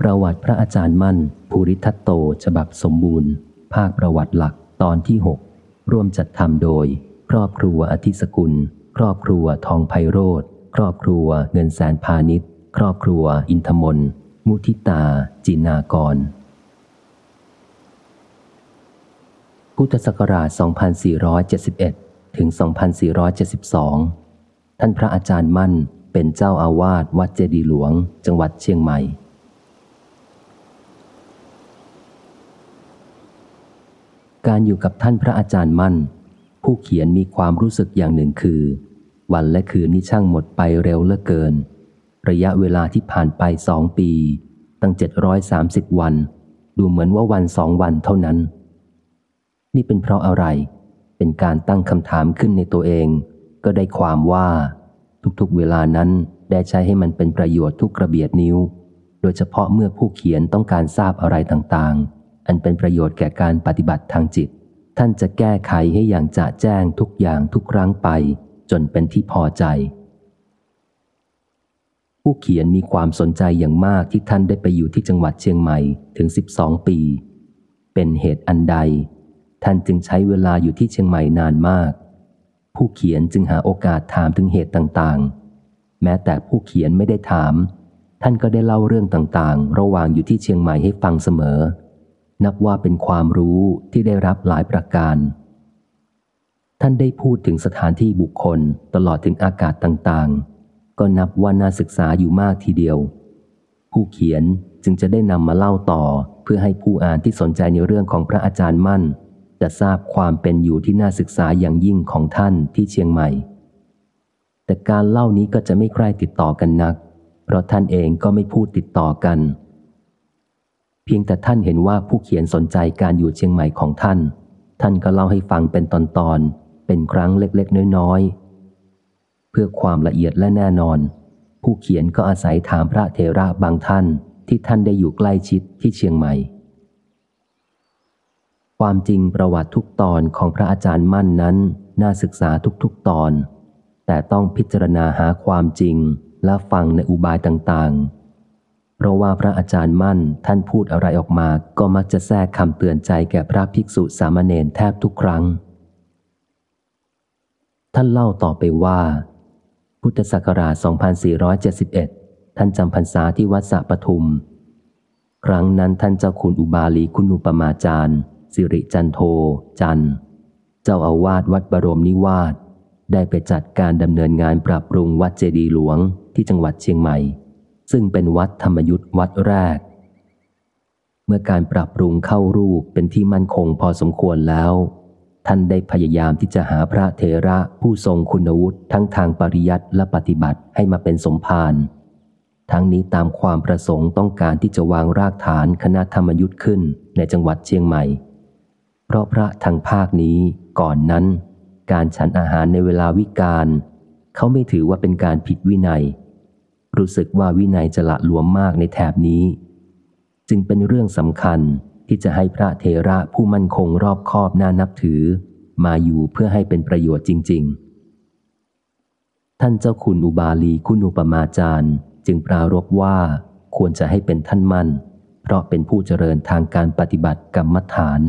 ประวัติพระอาจารย์มั่น ภูริทัตโต ฉบับสมบูรณ์ ภาคประวัติหลักตอนที่ 6 ร่วมจัดทำโดย ครอบครัวอธิสกุล ครอบครัวทองไพโรธครอบครัวเงินแสนพาณิชย์ ครอบครัวอินทมนมุทิตา จินากร พุทธศักราช 2471 ถึง 2472 ท่านพระอาจารย์มั่นเป็นเจ้าอาวาสวัดเจดีหลวง จังหวัดเชียงใหม่ การอยู่กับท่านพระอาจารย์มั่น ผู้เขียนมีความรู้สึกอย่างหนึ่งคือ วันและคืนนี้ช่างหมดไปเร็วเหลือเกิน ระยะเวลาที่ผ่านไปสองปี ตั้งเจ็ดร้อยสามสิบวัน ดูเหมือนว่าวันสองวันเท่านั้น นี่เป็นเพราะอะไร เป็นการตั้งคำถามขึ้นในตัวเอง ก็ได้ความว่าทุกๆเวลานั้นได้ใช้ให้มันเป็นประโยชน์ทุกกระเบียดนิ้ว โดยเฉพาะเมื่อผู้เขียนต้องการทราบอะไรต่างๆ อันเป็นประโยชน์แก่การปฏิบัติทางจิต ท่านจะแก้ไขให้อย่างจะแจ้งทุกอย่างทุกครั้งไป จนเป็นที่พอใจ ผู้เขียนมีความสนใจอย่างมากที่ท่านได้ไปอยู่ที่จังหวัดเชียงใหม่ถึง 12 ปี เป็นเหตุอันใด ท่านจึงใช้เวลาอยู่ที่เชียงใหม่นานมาก ผู้เขียนจึงหาโอกาสถามถึงเหตุต่างๆ แม้แต่ผู้เขียนไม่ได้ถาม ท่านก็ได้เล่าเรื่องต่างๆ ระหว่างอยู่ที่เชียงใหม่ให้ฟังเสมอ นับว่าเป็นความรู้ที่ได้รับหลายประการ ท่านได้พูดถึงสถานที่บุคคลตลอดถึงอากาศต่างๆ ก็นับว่าน่าศึกษาอยู่มากทีเดียว ผู้เขียนจึงจะได้นำมาเล่าต่อเพื่อให้ผู้อ่านที่สนใจในเรื่องของพระอาจารย์มั่น จะทราบความเป็นอยู่ที่น่าศึกษาอย่างยิ่งของท่านที่เชียงใหม่ แต่การเล่านี้ก็จะไม่ใคร่ติดต่อกันนัก เพราะท่านเองก็ไม่พูดติดต่อกัน เพียงแต่ท่านเห็นว่าผู้เขียนสนใจการอยู่เชียงใหม่ของท่าน ท่านก็เล่าให้ฟังเป็นตอนๆ เป็นครั้งเล็กๆ น้อยๆ เพื่อความละเอียดและแน่นอน ผู้เขียนก็อาศัยถามพระเทระบางท่านที่ท่านได้อยู่ใกล้ชิดที่เชียงใหม่ ความจริงประวัติทุกตอนของพระอาจารย์มั่นนั้น น่าศึกษาทุกๆตอน แต่ต้องพิจารณาหาความจริงและฟังในอุบายต่างๆ ราะว่าพระอาจารย์มั่นท่านพูดอะไรออกมาก็มักจะแทรกคำเตือนใจแก่พระภิกษุสามเณรแทบทุกครั้ง ท่านเล่าต่อไปว่า พุทธศักราช 2471 ท่านจำพรรษาที่วัดสะปทุม ครั้งนั้นท่านเจ้าคุณอุบาลีคุณุปมาจารย์ สิริจันโท จัน เจ้าอาวาสวัดบรมนิวาสได้ไปจัดการดำเนินงานปรับปรุงวัดเจดีหลวงที่จังหวัดเชียงใหม่ ซึ่งเป็นวัดธรรมยุทธ์วัดแรก เมื่อการปรับปรุงเข้ารูปเป็นที่มั่นคงพอสมควรแล้ว ท่านได้พยายามที่จะหาพระเทระผู้ทรงคุณวุฒิทั้งทางปริยัติและปฏิบัติให้มาเป็นสมภารทั้งนี้ตามความประสงค์ต้องการที่จะวางรากฐานคณะธรรมยุทธ์ขึ้นในจังหวัดเชียงใหม่ เพราะพระทางภาคนี้ก่อนนั้น การฉันอาหารในเวลาวิกาลเขาไม่ถือว่าเป็นการผิดวินัย รู้สึกว่าวินัยจะละหลวมมากในแถบนี้ จึงเป็นเรื่องสำคัญที่จะให้พระเทระผู้มั่นคงรอบคอบน่านับถือ มาอยู่เพื่อให้เป็นประโยชน์จริง ๆ ท่านเจ้าคุณอุบาลีคุณอุปมาจารย์ จึงปรารบว่าควรจะให้เป็นท่านมั่น เพราะเป็นผู้เจริญทางการปฏิบัติกรรมฐาน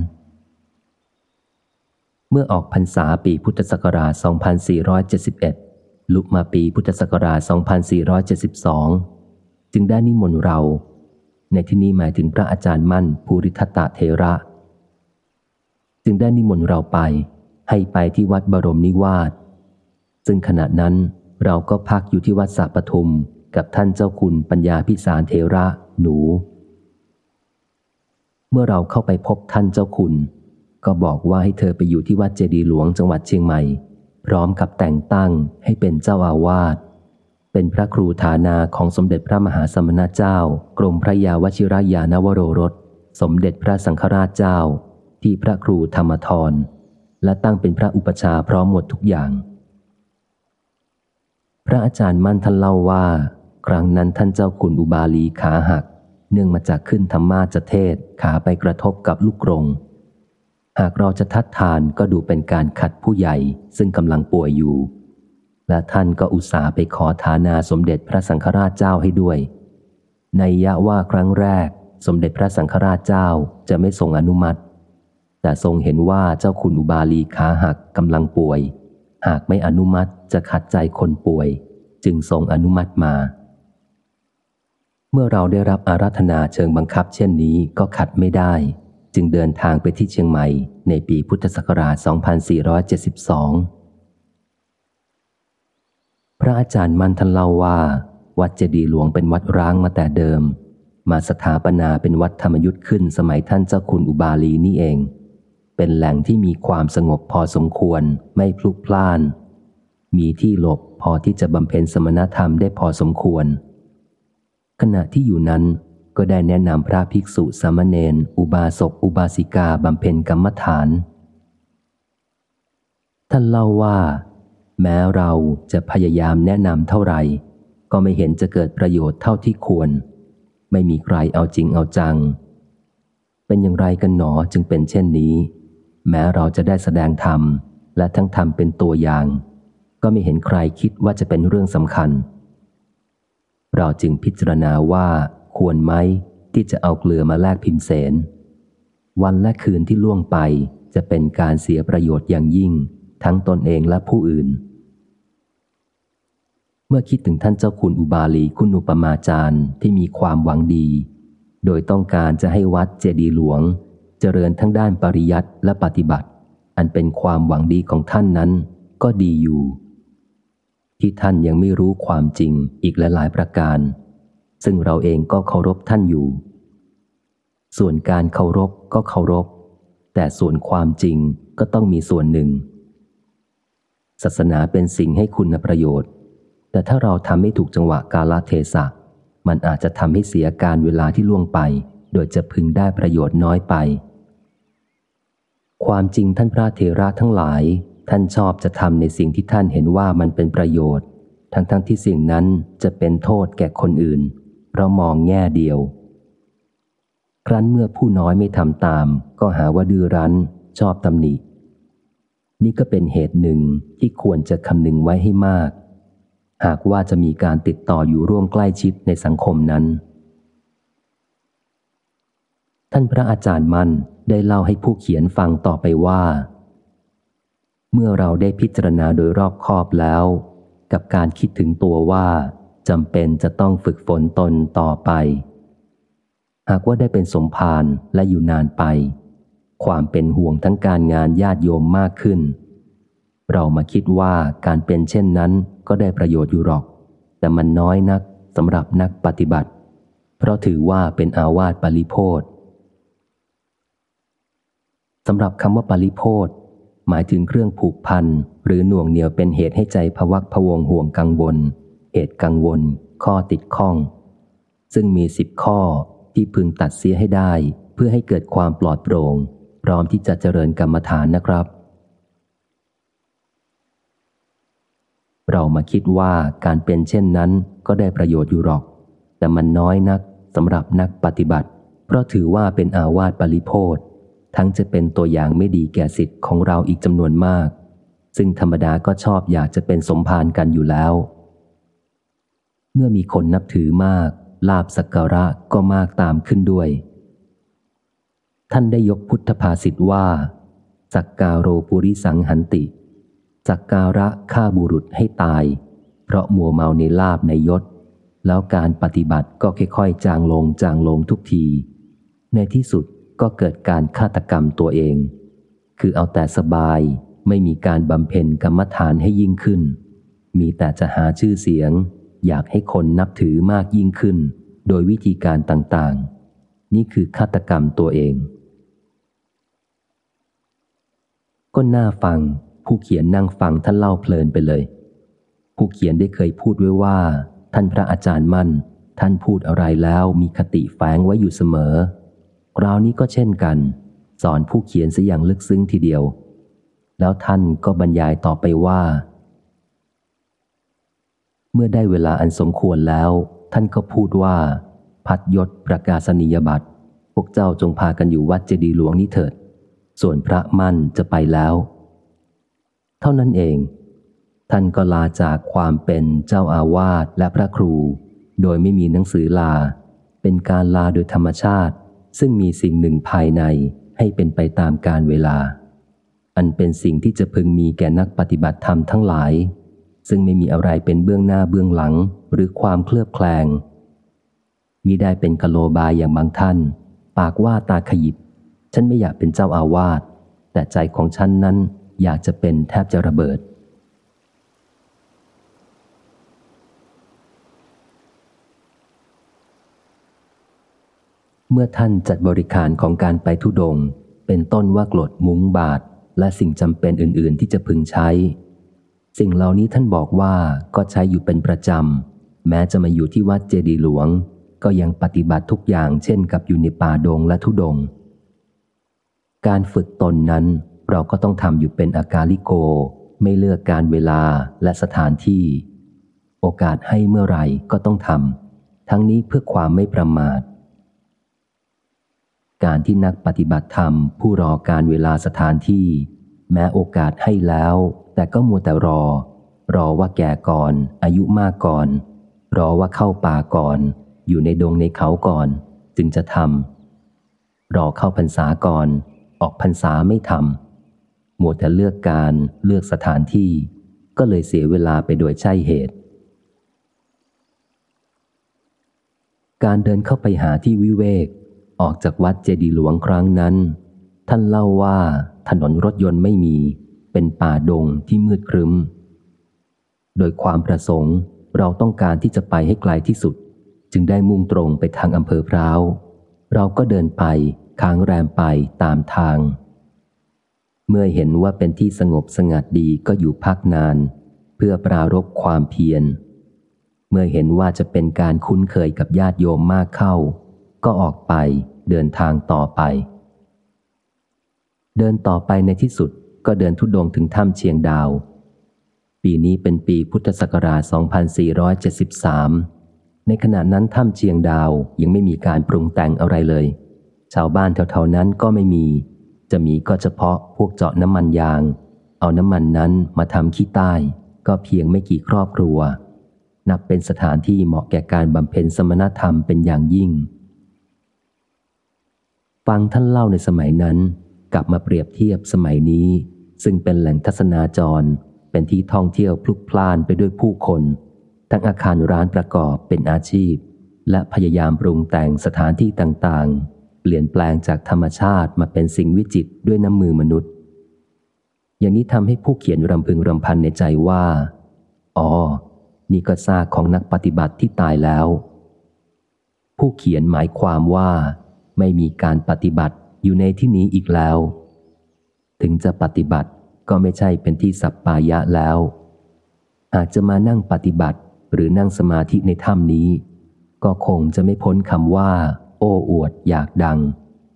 เมื่อออกพรรษาปีพุทธศักราช 2471 ลุกมาปีพุทธศักราช 2472 จึงได้นิมนต์เรา ในที่นี้หมายถึงพระอาจารย์มั่นภูริทัตเทระ จึงได้นิมนต์เราไป ให้ไปที่วัดบรมนิวาส ซึ่งขณะนั้นเราก็พักอยู่ที่วัดสาปทุมกับท่านเจ้าคุณปัญญาพิสารเทระหนู เมื่อเราเข้าไปพบท่านเจ้าคุณ ก็บอกว่าให้เธอไปอยู่ที่วัดเจดีหลวงจังหวัดเชียงใหม่ พร้อมกับแต่งตั้งให้เป็นเจ้าอาวาส เป็นพระครูฐานาของสมเด็จพระมหาสมณเจ้า กรมพระยาวชิรยานวโรรส สมเด็จพระสังฆราชเจ้า ที่พระครูธรรมทร และตั้งเป็นพระอุปชาพร้อมหมดทุกอย่าง พระอาจารย์มั่นท่านเล่าว่า ครั้งนั้นท่านเจ้าคุณอุบาลีขาหัก เนื่องมาจากขึ้นธรรมาจเทศขาไปกระทบกับลูกกรง หากเราจะทัดทานก็ดูเป็นการขัดผู้ใหญ่ซึ่งกำลังป่วยอยู่ และท่านก็อุตส่าห์ไปขอฐานาสมเด็จพระสังฆราชเจ้าให้ด้วย ในยะว่าครั้งแรก สมเด็จพระสังฆราชเจ้าจะไม่ทรงอนุมัติ แต่ทรงเห็นว่าเจ้าคุณอุบาลีขาหักกำลังป่วย หากไม่อนุมัติจะขัดใจคนป่วย จึงทรงอนุมัติมา เมื่อเราได้รับอาราธนาเชิงบังคับเช่นนี้ก็ขัดไม่ได้ จึงเดินทางไปที่เชียงใหม่ในปีพุทธศักราช 2472 พระอาจารย์มันทันเล่าว่า วัดเจดีหลวงเป็นวัดร้างมาแต่เดิม มาสถาปนาเป็นวัดธรรมยุทธ์ขึ้นสมัยท่านเจ้าคุณอุบาลีนี่เอง เป็นแหล่งที่มีความสงบพอสมควรไม่พลุกพล่าน มีที่หลบพอที่จะบำเพ็ญสมณธรรมได้พอสมควร ขณะที่อยู่นั้น ก็ได้แนะนำพระภิกษุสามเณรอุบาสกอุบาสิกาบำเพ็ญกรรมฐาน ท่านเล่าว่า แม้เราจะพยายามแนะนำเท่าไหร่ ก็ไม่เห็นจะเกิดประโยชน์เท่าที่ควร ไม่มีใครเอาจริงเอาจัง เป็นอย่างไรกันหนอจึงเป็นเช่นนี้ แม้เราจะได้แสดงธรรม และทั้งธรรมเป็นตัวอย่าง ก็ไม่เห็นใครคิดว่าจะเป็นเรื่องสำคัญ เราจึงพิจารณาว่า ควรไหมที่จะเอาเกลือมาแลกพิมเสน วันและคืนที่ล่วงไปจะเป็นการเสียประโยชน์อย่างยิ่ง ทั้งตนเองและผู้อื่น เมื่อคิดถึงท่านเจ้าคุณอุบาลีคุณอุปมาจารย์ที่มีความหวังดี โดยต้องการจะให้วัดเจดีหลวง เจริญทั้งด้านปริยัติและปฏิบัติ อันเป็นความหวังดีของท่านนั้น ก็ดีอยู่ ที่ท่านยังไม่รู้ความจริงอีกหลายๆประการ ซึ่งเราเองก็เคารพท่านอยู่ ส่วนการเคารพก็เคารพ แต่ส่วนความจริงก็ต้องมีส่วนหนึ่ง ศาสนาเป็นสิ่งให้คุณประโยชน์ แต่ถ้าเราทำไม่ถูกจังหวะกาลเทศะ มันอาจจะทำให้เสียการเวลาที่ล่วงไป โดยจะพึงได้ประโยชน์น้อยไป ความจริงท่านพระเทระทั้งหลายท่านชอบจะทำในสิ่งที่ท่านเห็นว่ามันเป็นประโยชน์ ทั้งๆทที่สิ่งนั้นจะเป็นโทษแก่คนอื่น เรามองแง่เดียว ครั้นเมื่อผู้น้อยไม่ทำตาม ก็หาว่าดื้อรั้น ชอบตำหนิ นี่ก็เป็นเหตุหนึ่งที่ควรจะคำนึงไว้ให้มาก หากว่าจะมีการติดต่ออยู่ร่วมใกล้ชิดในสังคมนั้น ท่านพระอาจารย์มันได้เล่าให้ผู้เขียนฟังต่อไปว่า เมื่อเราได้พิจารณาโดยรอบคอบแล้ว กับการคิดถึงตัวว่า จำเป็นจะต้องฝึกฝนตนต่อไป หากว่าได้เป็นสมภารและอยู่นานไป ความเป็นห่วงทั้งการงานญาติโยมมากขึ้น เรามาคิดว่าการเป็นเช่นนั้นก็ได้ประโยชน์อยู่หรอก แต่มันน้อยนักสำหรับนักปฏิบัติ เพราะถือว่าเป็นอาวาสปริโพธสำหรับคำว่าปริโพธหมายถึงเครื่องผูกพันหรือหน่วงเหนียวเป็นเหตุให้ใจพวักพวงห่วงกังวล เหตุกังวล ข้อติดข้อง ซึ่งมีสิบข้อที่พึงตัดเสียให้ได้ เพื่อให้เกิดความปลอดโปร่ง พร้อมที่จะเจริญกรรมฐานนะครับ เรามาคิดว่าการเป็นเช่นนั้นก็ได้ประโยชน์อยู่หรอก แต่มันน้อยนักสำหรับนักปฏิบัติ เพราะถือว่าเป็นอาวาสปริโพธทั้งจะเป็นตัวอย่างไม่ดีแก่สิทธิ์ของเราอีกจำนวนมาก ซึ่งธรรมดาก็ชอบอยากจะเป็นสมภารกันอยู่แล้ว เมื่อมีคนนับถือมาก ลาบสักการะก็มากตามขึ้นด้วย ท่านได้ยกพุทธภาษิตว่าสักการโรปุริสังหันติสักการะฆ่าบุรุษให้ตาย เพราะมัวเมาในลาบในยศ แล้วการปฏิบัติก็ค่อยๆ จางลงจางลงทุกที ในที่สุดก็เกิดการฆาตกรรมตัวเอง คือเอาแต่สบายไม่มีการบำเพ็ญกรรมฐานให้ยิ่งขึ้น มีแต่จะหาชื่อเสียง อยากให้คนนับถือมากยิ่งขึ้น โดยวิธีการต่างๆ นี่คือฆาตกรรมตัวเอง ก็น่าฟัง ผู้เขียนนั่งฟังท่านเล่าเพลินไปเลย ผู้เขียนได้เคยพูดไว้ว่า ท่านพระอาจารย์มั่น ท่านพูดอะไรแล้วมีคติแฝงไว้อยู่เสมอคราวนี้ก็เช่นกัน สอนผู้เขียนซะอย่างลึกซึ้งทีเดียว แล้วท่านก็บรรยายต่อไปว่า เมื่อได้เวลาอันสมควรแล้ว ท่านก็พูดว่า พัดยศประกาศนียบัตรพวกเจ้าจงพากันอยู่วัดเจดีหลวงนี้เถิด ส่วนพระมั่นจะไปแล้ว เท่านั้นเอง ท่านก็ลาจากความเป็นเจ้าอาวาสและพระครู โดยไม่มีหนังสือลา เป็นการลาโดยธรรมชาติ ซึ่งมีสิ่งหนึ่งภายในให้เป็นไปตามการเวลา อันเป็นสิ่งที่จะพึงมีแก่นักปฏิบัติธรรมทั้งหลาย ซึ่งไม่มีอะไรเป็นเบื้องหน้าเบื้องหลังหรือความเคลือบแคลงมิได้เป็นกะโลบายอย่างบางท่าน ปากว่าตาขยิบ ฉันไม่อยากเป็นเจ้าอาวาสแต่ใจของฉันนั้นอยากจะเป็นแทบจะระเบิด เมื่อท่านจัดบริการของการไปทุดง เป็นต้นว่ากรดมุ้งบาท และสิ่งจำเป็นอื่น ๆ ที่จะพึงใช้ สิ่งเหล่านี้ท่านบอกว่าก็ใช้อยู่เป็นประจำ แม้จะมาอยู่ที่วัดเจดีหลวง ก็ยังปฏิบัติทุกอย่างเช่นกับอยู่ในป่าดงและทุดง การฝึกตนนั้นเราก็ต้องทำอยู่เป็นอากาลิโก ไม่เลือกการเวลาและสถานที่ โอกาสให้เมื่อไหร่ก็ต้องทำทั้งนี้เพื่อความไม่ประมาท การที่นักปฏิบัติธรรมผู้รอการเวลาสถานที่ แม้โอกาสให้แล้ว แต่ก็มัวแต่รอ รอว่าแก่ก่อน อายุมากก่อน รอว่าเข้าป่าก่อน อยู่ในดงในเขาก่อน จึงจะทำรอเข้าพรรษาก่อน ออกพรรษาไม่ทำมัวแต่เลือกการเลือกสถานที่ ก็เลยเสียเวลาไปโดยใช่เหตุ การเดินเข้าไปหาที่วิเวก ออกจากวัดเจดีหลวงครั้งนั้น ท่านเล่าว่า ถนนรถยนต์ไม่มี เป็นป่าดงที่มืดครึ้ม โดยความประสงค์เราต้องการที่จะไปให้ไกลที่สุด จึงได้มุ่งตรงไปทางอำเภอพร้าว เราก็เดินไปค้างแรมไปตามทาง เมื่อเห็นว่าเป็นที่สงบสงัดดีก็อยู่พักนาน เพื่อปรารบความเพียร เมื่อเห็นว่าจะเป็นการคุ้นเคยกับญาติโยมมากเข้า ก็ออกไปเดินทางต่อไป เดินต่อไปในที่สุดก็เดินทุดงถึงถ้ำเชียงดาว ปีนี้เป็นปีพุทธศักราช 2473 ในขณะนั้นถ้ำเชียงดาวยังไม่มีการปรุงแต่งอะไรเลย ชาวบ้านแถวๆนั้นก็ไม่มี จะมีก็เฉพาะพวกเจาะน้ำมันยาง เอาน้ำมันนั้นมาทำขี้ใต้ ก็เพียงไม่กี่ครอบครัว นับเป็นสถานที่เหมาะแก่การบำเพ็ญสมณธรรมเป็นอย่างยิ่ง ฟังท่านเล่าในสมัยนั้น กลับมาเปรียบเทียบสมัยนี้ ซึ่งเป็นแหล่งทัศนาจร เป็นที่ท่องเที่ยวพลุกพล่านไปด้วยผู้คน ทั้งอาคารร้านประกอบเป็นอาชีพ และพยายามปรุงแต่งสถานที่ต่างๆ เปลี่ยนแปลงจากธรรมชาติมาเป็นสิ่งวิจิตด้วยน้ำมือมนุษย์ อย่างนี้ทำให้ผู้เขียนรำพึงรำพันในใจว่า อ๋อ นี่ก็ซากของนักปฏิบัติที่ตายแล้ว ผู้เขียนหมายความว่า ไม่มีการปฏิบัติ อยู่ในที่นี้อีกแล้ว ถึงจะปฏิบัติก็ไม่ใช่เป็นที่สัปปายะแล้ว อาจจะมานั่งปฏิบัติหรือนั่งสมาธิในถ้ำนี้ ก็คงจะไม่พ้นคำว่า โอ้อวดอยากดัง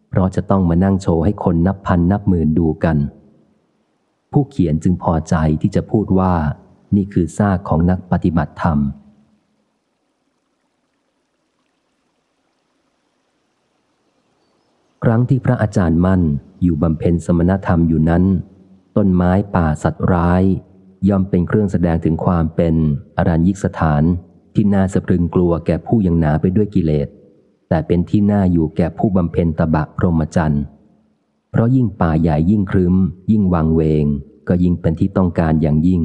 เพราะจะต้องมานั่งโชว์ให้คนนับพันนับหมื่นดูกัน ผู้เขียนจึงพอใจที่จะพูดว่า นี่คือซากของนักปฏิบัติธรรม ครั้งที่พระอาจารย์มั่นอยู่บำเพ็ญสมณธรรมอยู่นั้น ต้นไม้ป่าสัตว์ร้าย ย่อมเป็นเครื่องแสดงถึงความเป็นอรัญยิกสถาน ที่น่าสะพรึงกลัวแก่ผู้ยังหนาไปด้วยกิเลส แต่เป็นที่น่าอยู่แก่ผู้บำเพ็ญตบะพรหมจรรย์เพราะยิ่งป่าใหญ่ยิ่งครึ้ม ยิ่งวังเวง ก็ยิ่งเป็นที่ต้องการอย่างยิ่ง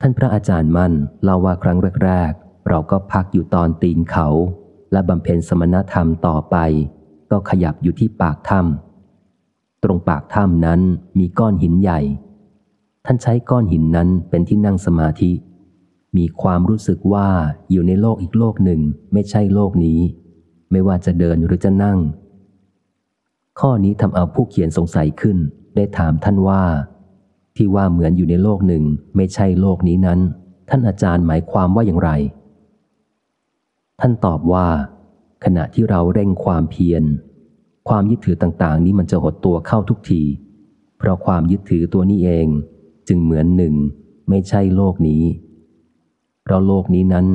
ท่านพระอาจารย์มั่นเล่าว่าครั้งแรกๆเราก็พักอยู่ตอนตีนเขา และบำเพ็ญสมณธรรมต่อไป ก็ขยับอยู่ที่ปากถ้ำตรงปากถ้ำนั้นมีก้อนหินใหญ่ ท่านใช้ก้อนหินนั้นเป็นที่นั่งสมาธิ มีความรู้สึกว่าอยู่ในโลกอีกโลกหนึ่งไม่ใช่โลกนี้ ไม่ว่าจะเดินหรือจะนั่ง ข้อนี้ทำเอาผู้เขียนสงสัยขึ้น ได้ถามท่านว่า ที่ว่าเหมือนอยู่ในโลกหนึ่งไม่ใช่โลกนี้นั้น ท่านอาจารย์หมายความว่าอย่างไร ท่านตอบว่า ขณะที่เราเร่งความเพียร ความยึดถือต่างๆ นี้มันจะหดตัวเข้าทุกที เพราะความยึดถือตัวนี้เองจึงเหมือนหนึ่ง ไม่ใช่โลกนี้ เพราะโลกนี้นั้น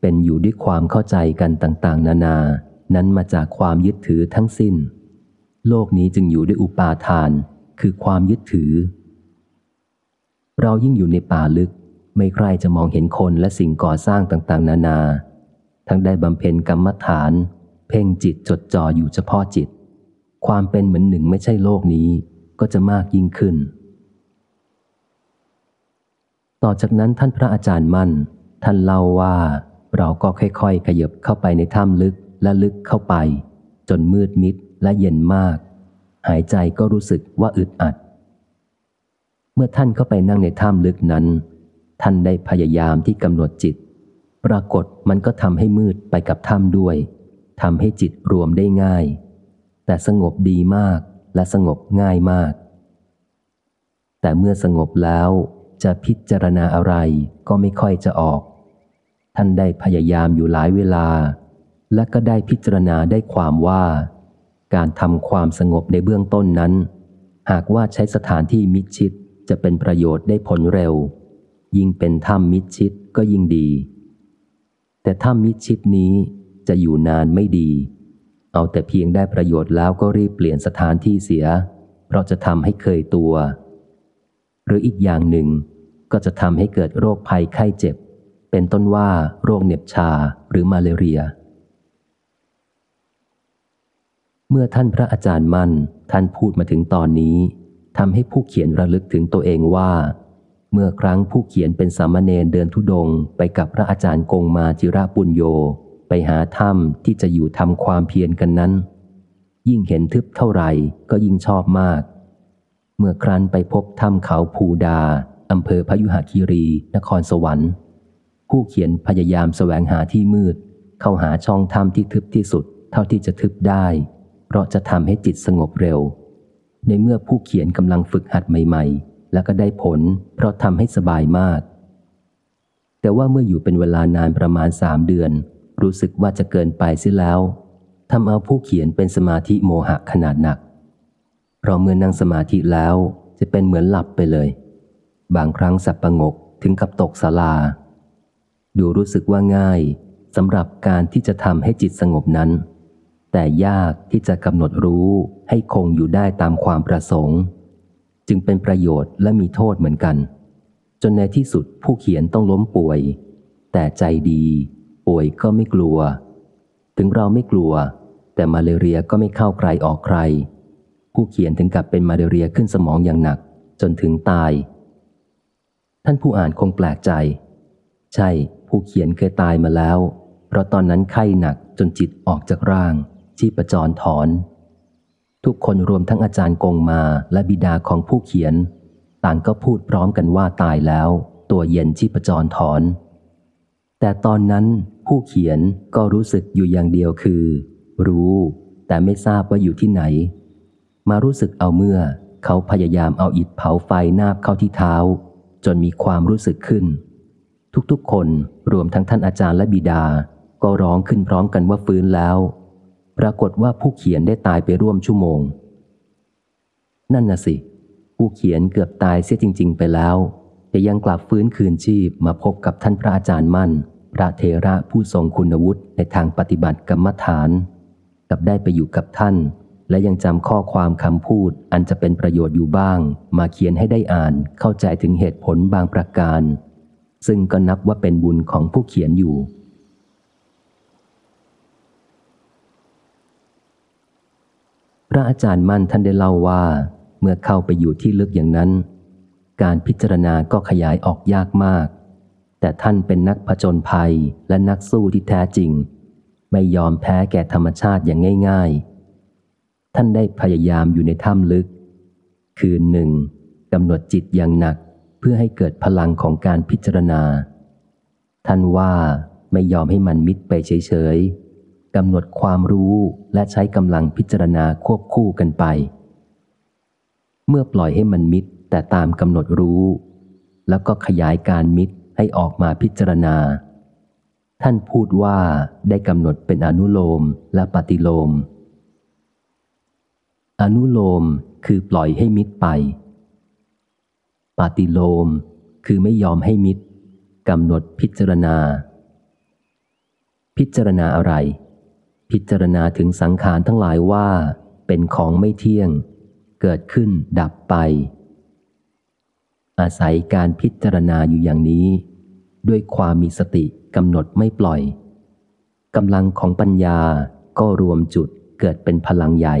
เป็นอยู่ด้วยความเข้าใจกันต่างๆ นานา นั้นมาจากความยึดถือทั้งสิ้น โลกนี้จึงอยู่ด้วยอุปาทาน คือความยึดถือ เรายิ่งอยู่ในป่าลึก ไม่ใครจะมองเห็นคนและสิ่งก่อสร้างต่างๆ นานา ทั้งได้บำเพ็ญกรรมฐาน เพ่งจิตจดจ่ออยู่เฉพาะจิต ความเป็นเหมือนหนึ่งไม่ใช่โลกนี้ก็จะมากยิ่งขึ้น ต่อจากนั้นท่านพระอาจารย์มั่น ท่านเล่าว่าเราก็ค่อยๆ ขยับเข้าไปในถ้ำลึกและลึกเข้าไป จนมืดมิดและเย็นมาก หายใจก็รู้สึกว่าอึดอัด เมื่อท่านเข้าไปนั่งในถ้ำลึกนั้น ท่านได้พยายามที่กำหนดจิต ปรากฏมันก็ทำให้มืดไปกับถ้ำด้วยทำให้จิตรวมได้ง่าย แต่สงบดีมากและสงบง่ายมาก แต่เมื่อสงบแล้วจะพิจารณาอะไรก็ไม่ค่อยจะออก ท่านได้พยายามอยู่หลายเวลา และก็ได้พิจารณาได้ความว่า การทำความสงบในเบื้องต้นนั้น หากว่าใช้สถานที่มิดชิดจะเป็นประโยชน์ได้ผลเร็ว ยิ่งเป็นถ้ำมิดชิดก็ยิ่งดี แต่ถ้ำมิชิดนี้จะอยู่นานไม่ดี เอาแต่เพียงได้ประโยชน์แล้วก็รีบเปลี่ยนสถานที่เสีย เพราะจะทำให้เคยตัว หรืออีกอย่างหนึ่ง ก็จะทำให้เกิดโรคภัยไข้เจ็บ เป็นต้นว่าโรคเหน็บชาหรือมาเลเรีย เมื่อท่านพระอาจารย์มั่นท่านพูดมาถึงตอนนี้ทำให้ผู้เขียนระลึกถึงตัวเองว่า เมื่อครั้งผู้เขียนเป็นสามเณรเดินทุดงไปกับพระอาจารย์กงมาจิระปุญโย ไปหาถ้ำที่จะอยู่ทำความเพียรกันนั้น ยิ่งเห็นทึบเท่าไหร่ก็ยิ่งชอบมาก เมื่อครั้นไปพบถ้ำเขาภูดาอำเภอพยุหคีรี นครสวรรค์ ผู้เขียนพยายามสแสวงหาที่มืด เข้าหาช่องถ้ำที่ทึบที่สุด เท่าที่จะทึบได้ เพราะจะทำให้จิตสงบเร็ว ในเมื่อผู้เขียนกำลังฝึกหัดใหม่ ๆ แล้วก็ได้ผล เพราะทำให้สบายมาก แต่ว่าเมื่ออยู่เป็นเวลานานประมาณสามเดือน รู้สึกว่าจะเกินไปเสียแล้วทำเอาผู้เขียนเป็นสมาธิโมหะขนาดหนัก เพราะเมื่อนั่งสมาธิแล้วจะเป็นเหมือนหลับไปเลย บางครั้งสับประงกถึงกับตกสลา ดูรู้สึกว่าง่ายสำหรับการที่จะทำให้จิตสงบนั้น แต่ยากที่จะกำหนดรู้ให้คงอยู่ได้ตามความประสงค์ จึงเป็นประโยชน์และมีโทษเหมือนกัน จนในที่สุดผู้เขียนต้องล้มป่วย แต่ใจดี ป่วยก็ไม่กลัว ถึงเราไม่กลัว แต่มาเลเรียก็ไม่เข้าใครออกใคร ผู้เขียนถึงกับเป็นมาเลเรียขึ้นสมองอย่างหนัก จนถึงตาย ท่านผู้อ่านคงแปลกใจ ใช่ผู้เขียนเคยตายมาแล้ว เพราะตอนนั้นไข้หนักจนจิตออกจากร่างชีพจรถอน ทุกคนรวมทั้งอาจารย์กงมาและบิดาของผู้เขียน ต่างก็พูดพร้อมกันว่าตายแล้ว ตัวเย็นชีพจรถอน แต่ตอนนั้นผู้เขียนก็รู้สึกอยู่อย่างเดียวคือ รู้ แต่ไม่ทราบว่าอยู่ที่ไหน มารู้สึกเอาเมื่อ เขาพยายามเอาอิฐเผาไฟนาบเข้าที่เท้า จนมีความรู้สึกขึ้น ทุกๆคนรวมทั้งท่านอาจารย์และบิดา ก็ร้องขึ้นพร้อมกันว่าฟื้นแล้ว ปรากฏว่าผู้เขียนได้ตายไปร่วมชั่วโมง นั่นน่ะสิ ผู้เขียนเกือบตายเสียจริง ๆ ไปแล้วแต่ยังกลับฟื้นคืนชีพมาพบกับท่านพระอาจารย์มั่น พระเทระผู้ทรงคุณวุฒิในทางปฏิบัติกรรมฐาน กับได้ไปอยู่กับท่าน และยังจำข้อความคำพูดอันจะเป็นประโยชน์อยู่บ้าง มาเขียนให้ได้อ่านเข้าใจถึงเหตุผลบางประการ ซึ่งก็นับว่าเป็นบุญของผู้เขียนอยู่ พระอาจารย์มั่นท่านได้เล่าว่า เมื่อเข้าไปอยู่ที่ลึกอย่างนั้น การพิจารณาก็ขยายออกยากมาก แต่ท่านเป็นนักผจญภัยและนักสู้ที่แท้จริง ไม่ยอมแพ้แก่ธรรมชาติอย่างง่าย ๆ ท่านได้พยายามอยู่ในถ้ำลึก คือหนึ่งกำหนดจิตอย่างหนักเพื่อให้เกิดพลังของการพิจารณา ท่านว่าไม่ยอมให้มันมิดไปเฉยๆ กำหนดความรู้และใช้กำลังพิจารณาควบคู่กันไป เมื่อปล่อยให้มันมิดแต่ตามกำหนดรู้ แล้วก็ขยายการมิดให้ออกมาพิจารณา ท่านพูดว่าได้กำหนดเป็นอนุโลมและปฏิโลม อนุโลมคือปล่อยให้มิดไป ปฏิโลมคือไม่ยอมให้มิดกำหนดพิจารณา พิจารณาอะไร พิจารณาถึงสังขารทั้งหลายว่า เป็นของไม่เที่ยง เกิดขึ้นดับไป อาศัยการพิจารณาอยู่อย่างนี้ ด้วยความมีสติกำหนดไม่ปล่อยกำลังของปัญญาก็รวมจุดเกิดเป็นพลังใหญ่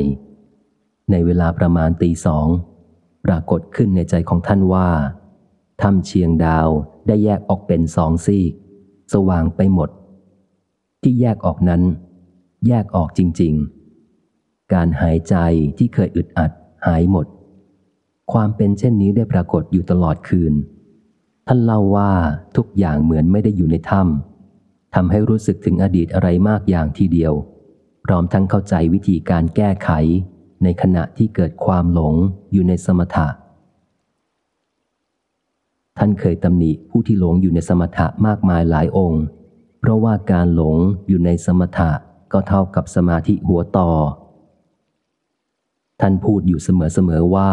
ในเวลาประมาณตีสองปรากฏขึ้นในใจของท่านว่าถ้ำเชียงดาวได้แยกออกเป็นสองซีก สว่างไปหมด ที่แยกออกนั้น แยกออกจริง ๆ การหายใจที่เคยอึดอัดหายหมด ความเป็นเช่นนี้ได้ปรากฏอยู่ตลอดคืน ท่านเล่าว่าทุกอย่างเหมือนไม่ได้อยู่ในถ้ำทำให้รู้สึกถึงอดีตอะไรมากอย่างทีเดียว พร้อมทั้งเข้าใจวิธีการแก้ไข ในขณะที่เกิดความหลงอยู่ในสมถะ ท่านเคยตำหนิผู้ที่หลงอยู่ในสมถะมากมายหลายองค์ เพราะว่าการหลงอยู่ในสมถะ ก็เท่ากับสมาธิหัวต่อ ท่านพูดอยู่เสมอๆว่า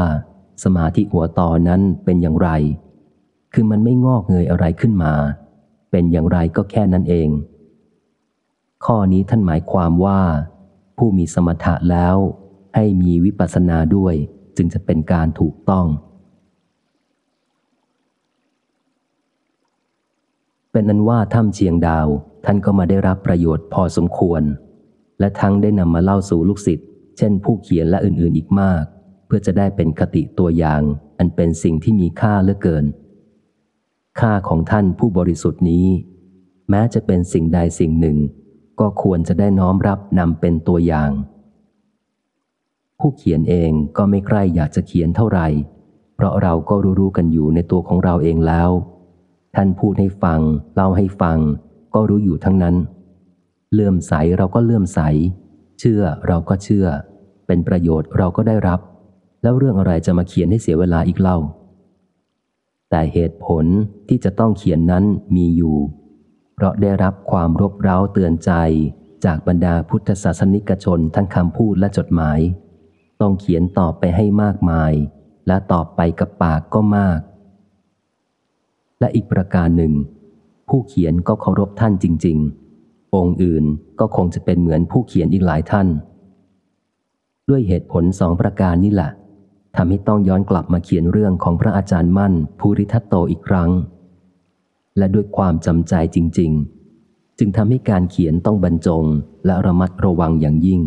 สมาธิหัวต่อนั้นเป็นอย่างไร คือมันไม่งอกเงยอะไรขึ้นมา เป็นอย่างไรก็แค่นั้นเอง ข้อนี้ท่านหมายความว่า ผู้มีสมถะแล้ว ให้มีวิปัสสนาด้วยจึงจะเป็นการถูกต้อง เป็นนั้นว่าถ้ำเชียงดาวท่านก็มาได้รับประโยชน์พอสมควร และทั้งได้นำมาเล่าสู่ลูกศิษย์เช่นผู้เขียนและอื่นๆอีกมาก เพื่อจะได้เป็นคติตัวอย่าง อันเป็นสิ่งที่มีค่าเหลือเกิน ค่าของท่านผู้บริสุทธิ์นี้ แม้จะเป็นสิ่งใดสิ่งหนึ่ง ก็ควรจะได้น้อมรับนำเป็นตัวอย่าง ผู้เขียนเองก็ไม่ใกล้อยากจะเขียนเท่าไหร่ เพราะเราก็รู้ๆกันอยู่ในตัวของเราเองแล้ว ท่านพูดให้ฟัง เล่าให้ฟัง ก็รู้อยู่ทั้งนั้น เลื่อมใสเราก็เลื่อมใส เชื่อเราก็เชื่อ เป็นประโยชน์เราก็ได้รับ แล้วเรื่องอะไรจะมาเขียนให้เสียเวลาอีกเล่า แต่เหตุผลที่จะต้องเขียนนั้นมีอยู่ เพราะได้รับความรบเร้าเตือนใจจากบรรดาพุทธศาสนิกชนทั้งคำพูดและจดหมาย ต้องเขียนตอบไปให้มากมาย และตอบไปกับปากก็มาก และอีกประการหนึ่ง ผู้เขียนก็เคารพท่านจริง ๆ องค์อื่นก็คงจะเป็นเหมือนผู้เขียนอีกหลายท่าน ด้วยเหตุผลสองประการนี่แหละทำให้ต้องย้อนกลับมาเขียนเรื่องของพระอาจารย์มั่นภูริทัตโตอีกครั้ง และด้วยความจำใจจริง ๆ จึงทำให้การเขียนต้องบรรจงและระมัดระวังอย่างยิ่ง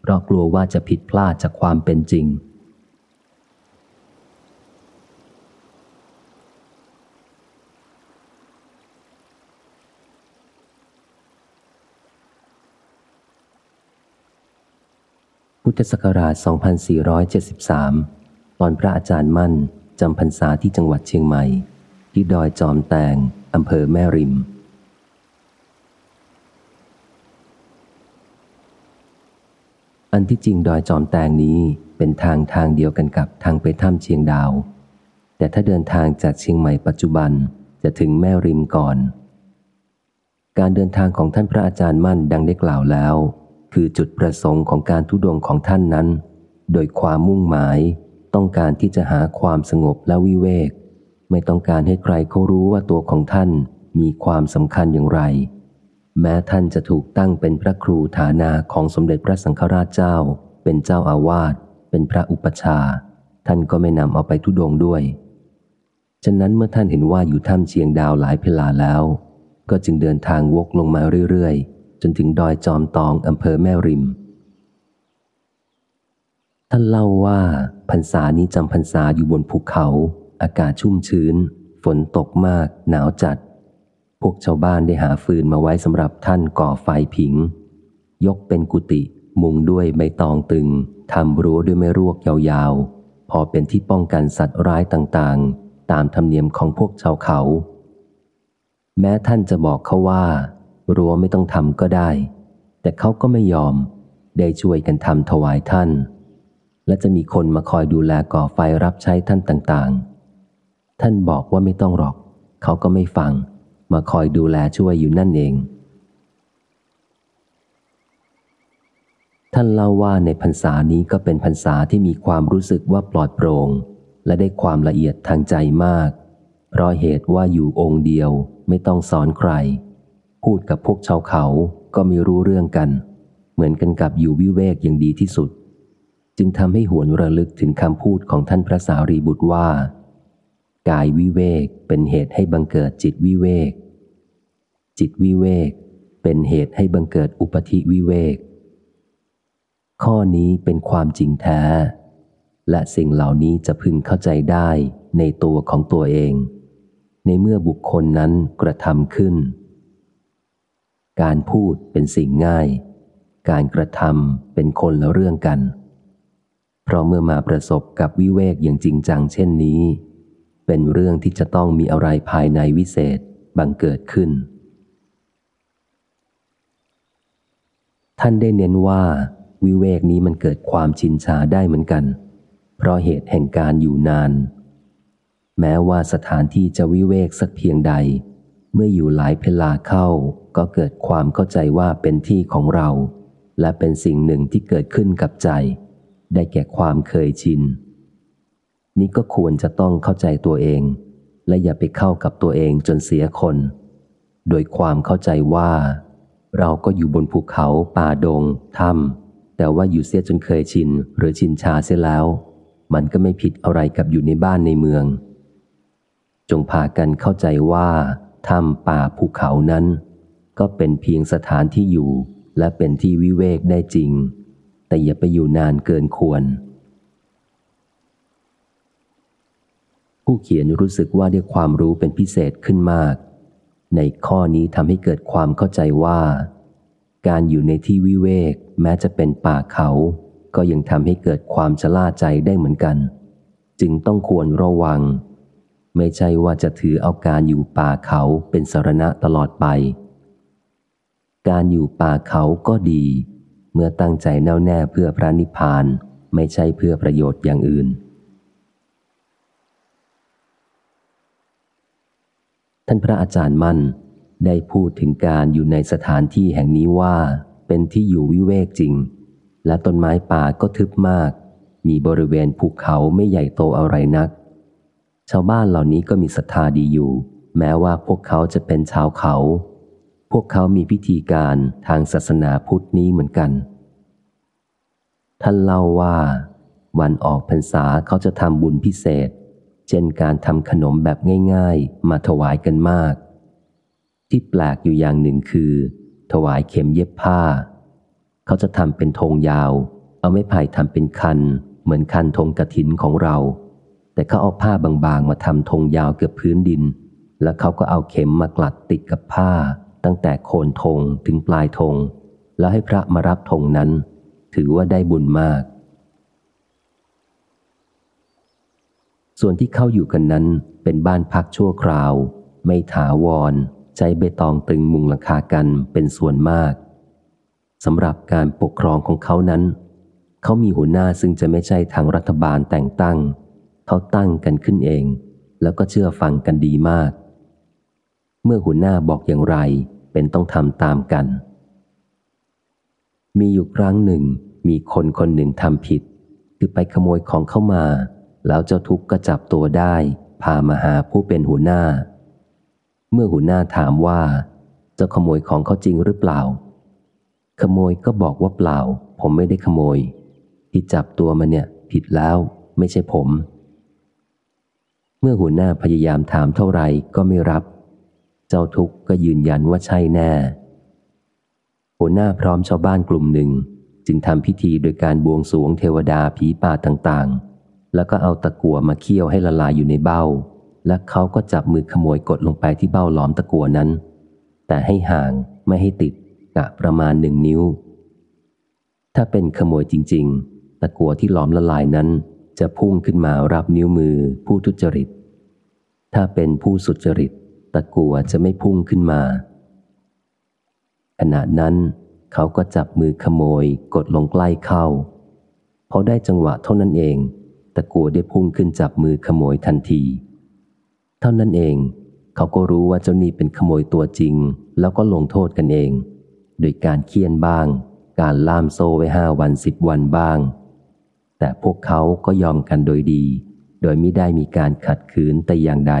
เพราะกลัวว่าจะผิดพลาดจากความเป็นจริง พุทธศักราช 2473 ตอนพระอาจารย์มั่นจำพรรษาที่จังหวัดเชียงใหม่ ที่ดอยจอมแตงอำเภอแม่ริม อันที่จริงดอยจอมแตงนี้เป็นทางทางเดียวกันกับทางไปถ้ำเชียงดาว แต่ถ้าเดินทางจากเชียงใหม่ปัจจุบันจะถึงแม่ริมก่อน การเดินทางของท่านพระอาจารย์มั่นดังได้กล่าวแล้ว คือจุดประสงค์ของการทุดงของท่านนั้น โดยความมุ่งหมาย ต้องการที่จะหาความสงบและวิเวก ไม่ต้องการให้ใครเขารู้ว่าตัวของท่านมีความสำคัญอย่างไร แม้ท่านจะถูกตั้งเป็นพระครูฐานาของสมเด็จพระสังฆราชเจ้า เป็นเจ้าอาวาส เป็นพระอุปชา ท่านก็ไม่นำเอาไปทุดงด้วย ฉะนั้นเมื่อท่านเห็นว่าอยู่ถ้ำเชียงดาวหลายเพลาแล้ว ก็จึงเดินทางวกลงมาเรื่อยๆ จนถึงดอยจอมตองอำเภอแม่ริม ท่านเล่าว่าพรรษานี้จำพรรษาอยู่บนภูเขา อากาศชุ่มชื้น ฝนตกมาก หนาวจัด พวกชาวบ้านได้หาฟืนมาไว้สำหรับท่านก่อไฟผิง ยกเป็นกุฏิมุงด้วยใบตองตึงทำรั้วด้วยไม้รวกยาวๆ พอเป็นที่ป้องกันสัตว์ร้ายต่างๆ ตามธรรมเนียมของพวกชาวเขา แม้ท่านจะบอกเขาว่า รั้วไม่ต้องทำก็ได้ แต่เขาก็ไม่ยอม ได้ช่วยกันทำถวายท่าน และจะมีคนมาคอยดูแลก่อไฟรับใช้ท่านต่างๆ ท่านบอกว่าไม่ต้องหรอก เขาก็ไม่ฟัง มาคอยดูแลช่วยอยู่นั่นเอง ท่านเล่าว่าในพรรษานี้ก็เป็นพรรษาที่มีความรู้สึกว่าปลอดโปร่ง และได้ความละเอียดทางใจมาก เพราะเหตุว่าอยู่องค์เดียวไม่ต้องสอนใคร พูดกับพวกชาวเขาก็ไม่รู้เรื่องกัน เหมือนกันกับอยู่วิเวกอย่างดีที่สุด จึงทำให้หวนระลึกถึงคำพูดของท่านพระสารีบุตรว่า กายวิเวกเป็นเหตุให้บังเกิดจิตวิเวก จิตวิเวกเป็นเหตุให้บังเกิดอุปธิวิเวก ข้อนี้เป็นความจริงแท้ และสิ่งเหล่านี้จะพึงเข้าใจได้ในตัวของตัวเอง ในเมื่อบุคคลนั้นกระทำขึ้น การพูดเป็นสิ่งง่าย การกระทำเป็นคนละเรื่องกัน เพราะเมื่อมาประสบกับวิเวกอย่างจริงจังเช่นนี้ เป็นเรื่องที่จะต้องมีอะไรภายในวิเศษบังเกิดขึ้น ท่านได้เน้นว่า วิเวกนี้มันเกิดความชินชาได้เหมือนกัน เพราะเหตุแห่งการอยู่นาน แม้ว่าสถานที่จะวิเวกสักเพียงใด เมื่ออยู่หลายเพลาเข้าก็เกิดความเข้าใจว่าเป็นที่ของเรา และเป็นสิ่งหนึ่งที่เกิดขึ้นกับใจ ได้แก่ความเคยชิน นี่ก็ควรจะต้องเข้าใจตัวเอง และอย่าไปเข้ากับตัวเองจนเสียคน โดยความเข้าใจว่า เราก็อยู่บนภูเขาป่าดงถ้ำแต่ว่าอยู่เสียจนเคยชินหรือชินชาเสียแล้ว มันก็ไม่ผิดอะไรกับอยู่ในบ้านในเมือง จงพากันเข้าใจว่า ถ้ำป่าภูเขานั้น ก็เป็นเพียงสถานที่อยู่และเป็นที่วิเวกได้จริง แต่อย่าไปอยู่นานเกินควร ผู้เขียนรู้สึกว่าได้ความรู้เป็นพิเศษขึ้นมาก ในข้อนี้ทำให้เกิดความเข้าใจว่า การอยู่ในที่วิเวกแม้จะเป็นป่าเขา ก็ยังทำให้เกิดความชะล่าใจได้เหมือนกัน จึงต้องควรระวัง ไม่ใช่ว่าจะถือเอาการอยู่ป่าเขาเป็นสารณะตลอดไป การอยู่ป่าเขาก็ดี เมื่อตั้งใจแน่วแน่เพื่อพระนิพพาน ไม่ใช่เพื่อประโยชน์อย่างอื่น ท่านพระอาจารย์มั่นได้พูดถึงการอยู่ในสถานที่แห่งนี้ว่า เป็นที่อยู่วิเวกจริง และต้นไม้ป่าก็ทึบมาก มีบริเวณภูเขาไม่ใหญ่โตอะไรนัก ชาวบ้านเหล่านี้ก็มีศรัทธาดีอยู่ แม้ว่าพวกเขาจะเป็นชาวเขา พวกเขามีพิธีการทางศาสนาพุทธนี้เหมือนกัน ท่านเล่าว่า วันออกพรรษาเขาจะทำบุญพิเศษ เช่นการทำขนมแบบง่าย ๆ มาถวายกันมาก ที่แปลกอยู่อย่างหนึ่งคือ ถวายเข็มเย็บผ้า เขาจะทำเป็นธงยาว เอาไม้ไผ่ทำเป็นคัน เหมือนคันธงกระถินของเรา แต่เขาเอาผ้าบางๆ มาทำธงยาวเกือบพื้นดิน แล้วเขาก็เอาเข็มมากลัดติดกับผ้า ตั้งแต่โคนธงถึงปลายธงแล้วให้พระมารับธงนั้น ถือว่าได้บุญมาก ส่วนที่เข้าอยู่กันนั้นเป็นบ้านพักชั่วคราว ไม่ถาวร ใช้ใบตองตึงมุงหลังคากันเป็นส่วนมากสำหรับการปกครองของเขานั้น เขามีหัวหน้าซึ่งจะไม่ใช่ทางรัฐบาลแต่งตั้ง เขาตั้งกันขึ้นเอง แล้วก็เชื่อฟังกันดีมาก เมื่อหัวหน้าบอกอย่างไรเป็นต้องทำตามกัน มีอยู่ครั้งหนึ่ง มีคนคนหนึ่งทำผิด คือไปขโมยของเข้ามา แล้วเจ้าทุกข์ก็จับตัวได้ พามาหาผู้เป็นหัวหน้า เมื่อหัวหน้าถามว่าจะขโมยของเขาจริงหรือเปล่า ขโมยก็บอกว่าเปล่า ผมไม่ได้ขโมย ที่จับตัวมาเนี่ย ผิดแล้วไม่ใช่ผม เมื่อหัวหน้าพยายามถามเท่าไหร่ก็ไม่รับ เจ้าทุกข์ก็ยืนยันว่าใช่แน่ หัวหน้าพร้อมชาวบ้านกลุ่มหนึ่ง จึงทำพิธีโดยการบวงสรวงเทวดาผีป่าต่างๆ แล้วก็เอาตะกั่วมาเคี่ยวให้ละลายอยู่ในเบ้า และเขาก็จับมือขโมยกดลงไปที่เบ้าหลอมตะกั่วนั้น แต่ให้ห่างไม่ให้ติดกะประมาณหนึ่งนิ้ว ถ้าเป็นขโมยจริง ๆ ตะกั่วที่หลอมละลายนั้น จะพุ่งขึ้นมารับนิ้วมือผู้ทุจริต ถ้าเป็นผู้สุจริต ตะกัวจะไม่พุ่งขึ้นมา ขณะนั้น เขาก็จับมือขโมยกดลงใกล้เข้า พอได้จังหวะเท่านั้นเอง ตะกัวได้พุ่งขึ้นจับมือขโมยทันที เท่านั้นเอง เขาก็รู้ว่าเจ้านี่เป็นขโมยตัวจริง แล้วก็ลงโทษกันเอง โดยการเคี่ยนบ้าง การล่ามโซ่ไว้ห้าวันสิบวันบ้าง แต่พวกเขาก็ยอมกันโดยดี โดยไม่ได้มีการขัดขืนแต่อย่างใด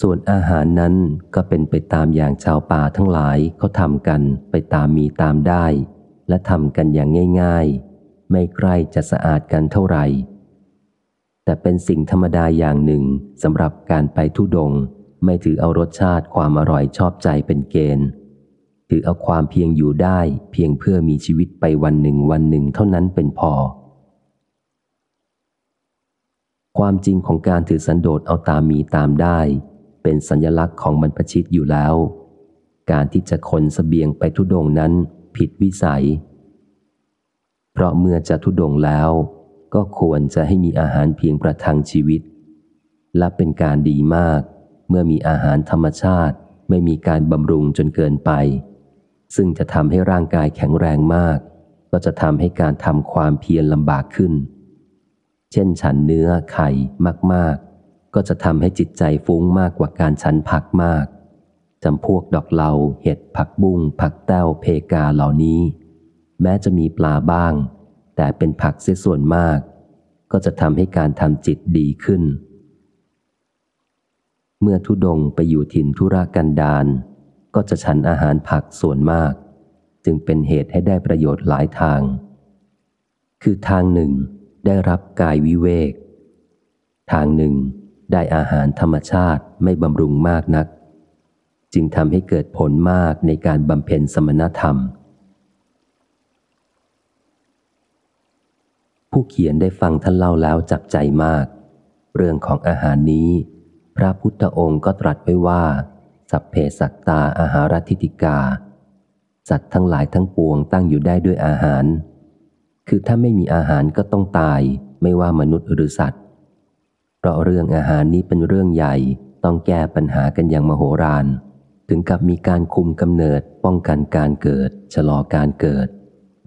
ส่วนอาหารนั้นก็เป็นไปตามอย่างชาวป่าทั้งหลายเขาทำกันไปตามมีตามได้ และทำกันอย่างง่ายๆ ไม่ใกล้จะสะอาดกันเท่าไหร่ แต่เป็นสิ่งธรรมดาอย่างหนึ่งสำหรับการไปทุดง ไม่ถือเอารสชาติความอร่อยชอบใจเป็นเกณฑ์ ถือเอาความเพียงอยู่ได้เพียงเพื่อมีชีวิตไปวันหนึ่งวันหนึ่งเท่านั้นเป็นพอ ความจริงของการถือสันโดษเอาตามมีตามได้ เป็นสัญลักษณ์ของบรรพชิตอยู่แล้ว การที่จะขนสเสบียงไปทุดงนั้นผิดวิสัย เพราะเมื่อจะทุดงแล้ว ก็ควรจะให้มีอาหารเพียงประทังชีวิต และเป็นการดีมาก เมื่อมีอาหารธรรมชาติไม่มีการบำรุงจนเกินไป ซึ่งจะทำให้ร่างกายแข็งแรงมาก ก็จะทำให้การทำความเพียรลำบากขึ้น เช่นฉันเนื้อไข่มาก ๆ ก็จะทำให้จิตใจฟุ้งมากกว่าการฉันผักมากจำพวกดอกเหลาเห็ดผักบุ้งผักแต้วเพกาเหล่านี้ แม้จะมีปลาบ้าง แต่เป็นผักเสียส่วนมาก ก็จะทำให้การทำจิตดีขึ้น เมื่อทุดงไปอยู่ถิ่นธุรกันดาร ก็จะฉันอาหารผักส่วนมาก จึงเป็นเหตุให้ได้ประโยชน์หลายทาง คือทางหนึ่งได้รับกายวิเวก ทางหนึ่งได้อาหารธรรมชาติไม่บำรุงมากนัก จึงทำให้เกิดผลมากในการบำเพ็ญสมณธรรม ผู้เขียนได้ฟังท่านเล่าแล้วจับใจมาก เรื่องของอาหารนี้ พระพุทธองค์ก็ตรัสไว้ว่า สัพเพสัตตาอาหารทิติกา สัตว์ทั้งหลายทั้งปวงตั้งอยู่ได้ด้วยอาหาร คือถ้าไม่มีอาหารก็ต้องตาย ไม่ว่ามนุษย์หรือสัตว์ เพราะเรื่องอาหารนี้เป็นเรื่องใหญ่ ต้องแก้ปัญหากันอย่างมโหฬารถึงกับมีการคุมกำเนิด ป้องกันการเกิด ชะลอการเกิด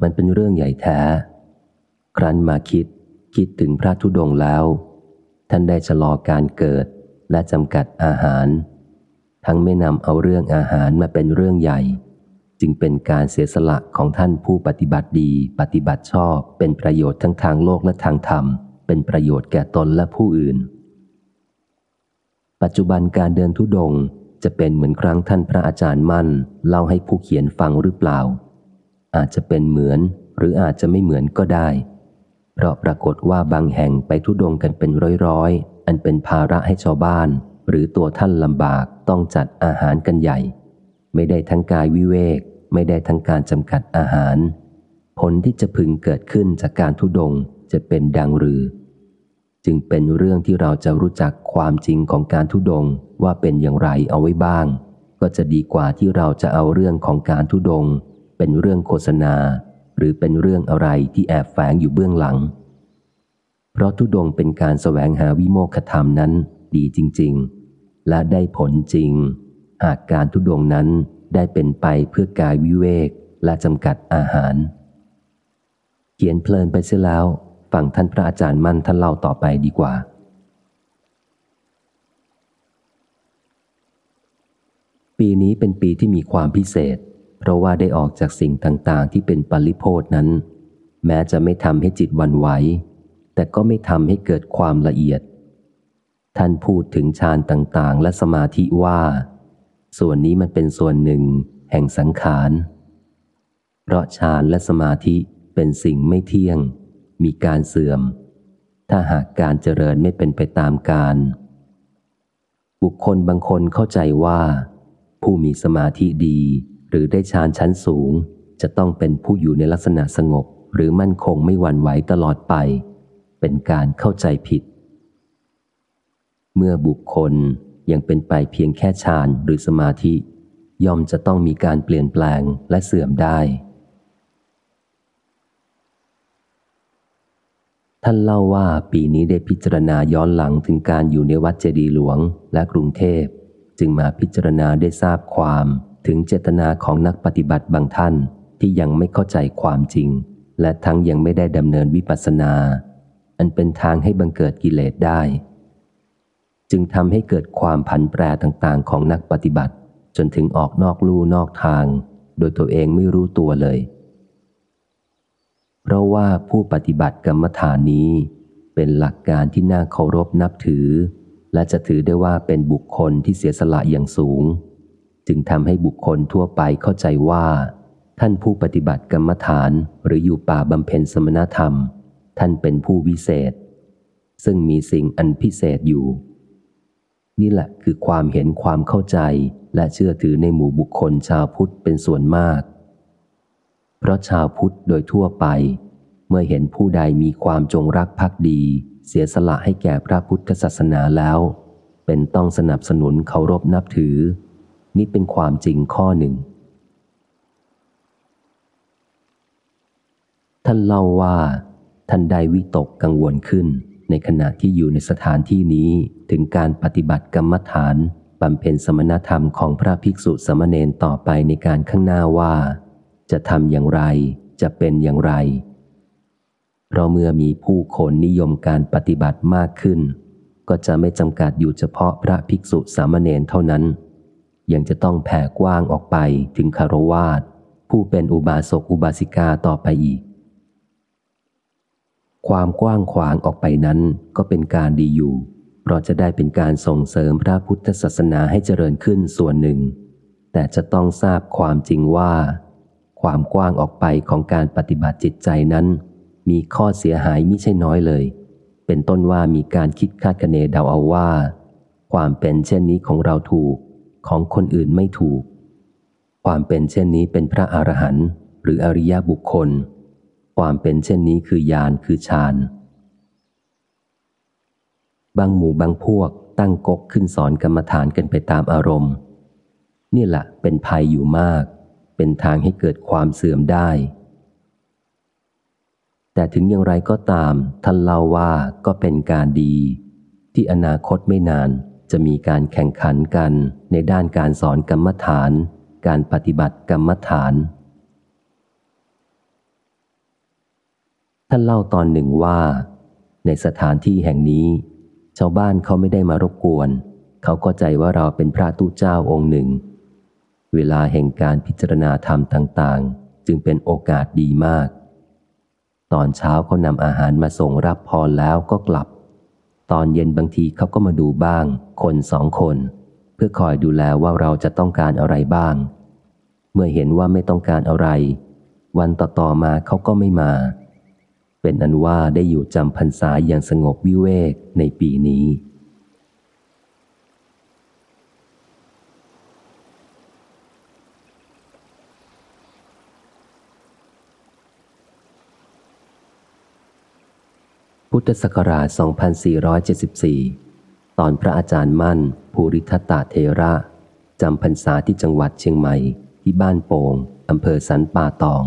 มันเป็นเรื่องใหญ่แท้ ครั้นมาคิด คิดถึงพระธุดงแล้ว ท่านได้ชะลอการเกิดและจำกัดอาหาร ทั้งไม่นำเอาเรื่องอาหารมาเป็นเรื่องใหญ่ จึงเป็นการเสียสละของท่านผู้ปฏิบัติดี ปฏิบัติชอบ เป็นประโยชน์ทั้งทางโลกและทางธรรม เป็นประโยชน์แก่ตนและผู้อื่น ปัจจุบันการเดินทุดงจะเป็นเหมือนครั้งท่านพระอาจารย์มั่น เล่าให้ผู้เขียนฟังหรือเปล่า อาจจะเป็นเหมือนหรืออาจจะไม่เหมือนก็ได้ เพราะปรากฏว่าบางแห่งไปทุดงกันเป็นร้อยอันเป็นภาระให้ชาวบ้าน หรือตัวท่านลำบาก ต้องจัดอาหารกันใหญ่ ไม่ได้ทั้งกายวิเวก ไม่ได้ทั้งการจำกัดอาหาร ผลที่จะพึงเกิดขึ้นจากการทุดงจะเป็นดังหรือ จึงเป็นเรื่องที่เราจะรู้จักความจริงของการทุดงว่าเป็นอย่างไรเอาไว้บ้าง ก็จะดีกว่าที่เราจะเอาเรื่องของการทุดง เป็นเรื่องโฆษณา หรือเป็นเรื่องอะไรที่แอบแฝงอยู่เบื้องหลัง เพราะทุดงเป็นการสแสวงหาวิโมกขธรรมนั้นดีจริง ๆ และได้ผลจริง หากการทุดงนั้นได้เป็นไปเพื่อกายวิเวกและจำกัดอาหาร เขียนเพลินไปเสียแล้วฟังท่านพระอาจารย์มั่นท่านเล่าต่อไปดีกว่า ปีนี้เป็นปีที่มีความพิเศษ เพราะว่าได้ออกจากสิ่งต่างๆ ที่เป็นปริโพธนั้น แม้จะไม่ทำให้จิตวันไหว แต่ก็ไม่ทำให้เกิดความละเอียด ท่านพูดถึงฌานต่างๆ และสมาธิว่า ส่วนนี้มันเป็นส่วนหนึ่งแห่งสังขาร เพราะฌานและสมาธิเป็นสิ่งไม่เที่ยง มีการเสื่อม ถ้าหากการเจริญไม่เป็นไปตามการ บุคคลบางคนเข้าใจว่า ผู้มีสมาธิดีหรือได้ฌานชั้นสูง จะต้องเป็นผู้อยู่ในลักษณะสงบ หรือมั่นคงไม่หวั่นไหวตลอดไป เป็นการเข้าใจผิด เมื่อบุคคลยังเป็นไปเพียงแค่ฌานหรือสมาธิ ย่อมจะต้องมีการเปลี่ยนแปลงและเสื่อมได้ ท่านเล่าว่าปีนี้ได้พิจารณาย้อนหลังถึงการอยู่ในวัดเจดีหลวงและกรุงเทพ จึงมาพิจารณาได้ทราบความถึงเจตนาของนักปฏิบัติบางท่านที่ยังไม่เข้าใจความจริง และทั้งยังไม่ได้ดำเนินวิปัสสนา อันเป็นทางให้บังเกิดกิเลสได้ จึงทำให้เกิดความผันแปรต่างๆ ของนักปฏิบัติ จนถึงออกนอกลู่นอกทาง โดยตัวเองไม่รู้ตัวเลย เพราะว่าผู้ปฏิบัติกรรมฐานนี้ เป็นหลักการที่น่าเคารพนับถือ และจะถือได้ว่าเป็นบุคคลที่เสียสละอย่างสูง จึงทำให้บุคคลทั่วไปเข้าใจว่า ท่านผู้ปฏิบัติกรรมฐานหรืออยู่ป่าบำเพ็ญสมณธรรม ท่านเป็นผู้วิเศษ ซึ่งมีสิ่งอันพิเศษอยู่ นี่แหละคือความเห็นความเข้าใจและเชื่อถือในหมู่บุคคลชาวพุทธเป็นส่วนมาก เพราะชาวพุทธโดยทั่วไป เมื่อเห็นผู้ใดมีความจงรักภักดี เสียสละให้แก่พระพุทธศาสนาแล้ว เป็นต้องสนับสนุนเคารพนับถือ นี่เป็นความจริงข้อหนึ่ง ท่านเล่าว่า ท่านได้วิตกกังวลขึ้น ในขณะที่อยู่ในสถานที่นี้ถึงการปฏิบัติกรรมฐานบำเพ็ญสมณธรรมของพระภิกษุสมณเณรต่อไปในการข้างหน้าว่า จะทำอย่างไร จะเป็นอย่างไร เพราะเมื่อมีผู้คนนิยมการปฏิบัติมากขึ้น ก็จะไม่จำกัดอยู่เฉพาะพระภิกษุสามเณรเท่านั้น ยังจะต้องแผ่กว้างออกไปถึงคารวาสผู้เป็นอุบาสกอุบาสิกาต่อไปอีก ความกว้างขวางออกไปนั้นก็เป็นการดีอยู่ เพราะจะได้เป็นการส่งเสริมพระพุทธศาสนาให้เจริญขึ้นส่วนหนึ่ง แต่จะต้องทราบความจริงว่า ความกว้างออกไปของการปฏิบัติจิตใจนั้น มีข้อเสียหายไม่ใช่น้อยเลย เป็นต้นว่ามีการคิดคาดคะเนเดาเอาว่า ความเป็นเช่นนี้ของเราถูก ของคนอื่นไม่ถูก ความเป็นเช่นนี้เป็นพระอรหันต์หรืออริยบุคคล ความเป็นเช่นนี้คือญาณคือฌาน บางหมู่บางพวกตั้งกกขึ้นสอนกรรมฐานกันไปตามอารมณ์ นี่แหละเป็นภัยอยู่มาก เป็นทางให้เกิดความเสื่อมได้ แต่ถึงอย่างไรก็ตามท่านเล่าว่าก็เป็นการดี ที่อนาคตไม่นานจะมีการแข่งขันกันในด้านการสอนกรรมฐาน การปฏิบัติกรรมฐาน ท่านเล่าตอนหนึ่งว่า ในสถานที่แห่งนี้ ชาวบ้านเขาไม่ได้มารบกวน เขาก็ใจว่าเราเป็นพระตู้เจ้าองค์หนึ่ง เวลาแห่งการพิจารณาธรรมต่าง ๆ จึงเป็นโอกาสดีมาก ตอนเช้าเขานำอาหารมาส่งรับพรแล้วก็กลับ ตอนเย็นบางทีเขาก็มาดูบ้าง คนสองคน เพื่อคอยดูแลว่าเราจะต้องการอะไรบ้าง เมื่อเห็นว่าไม่ต้องการอะไร วันต่อๆมาเขาก็ไม่มา เป็นอันว่าได้อยู่จำพรรษาอย่างสงบวิเวกในปีนี้ พุทธศักราช 2474 ตอนพระอาจารย์มั่น ภูริทัตตเทระจำพรรษาที่จังหวัดเชียงใหม่ที่บ้านโปง่งอำเภอสันป่าตอง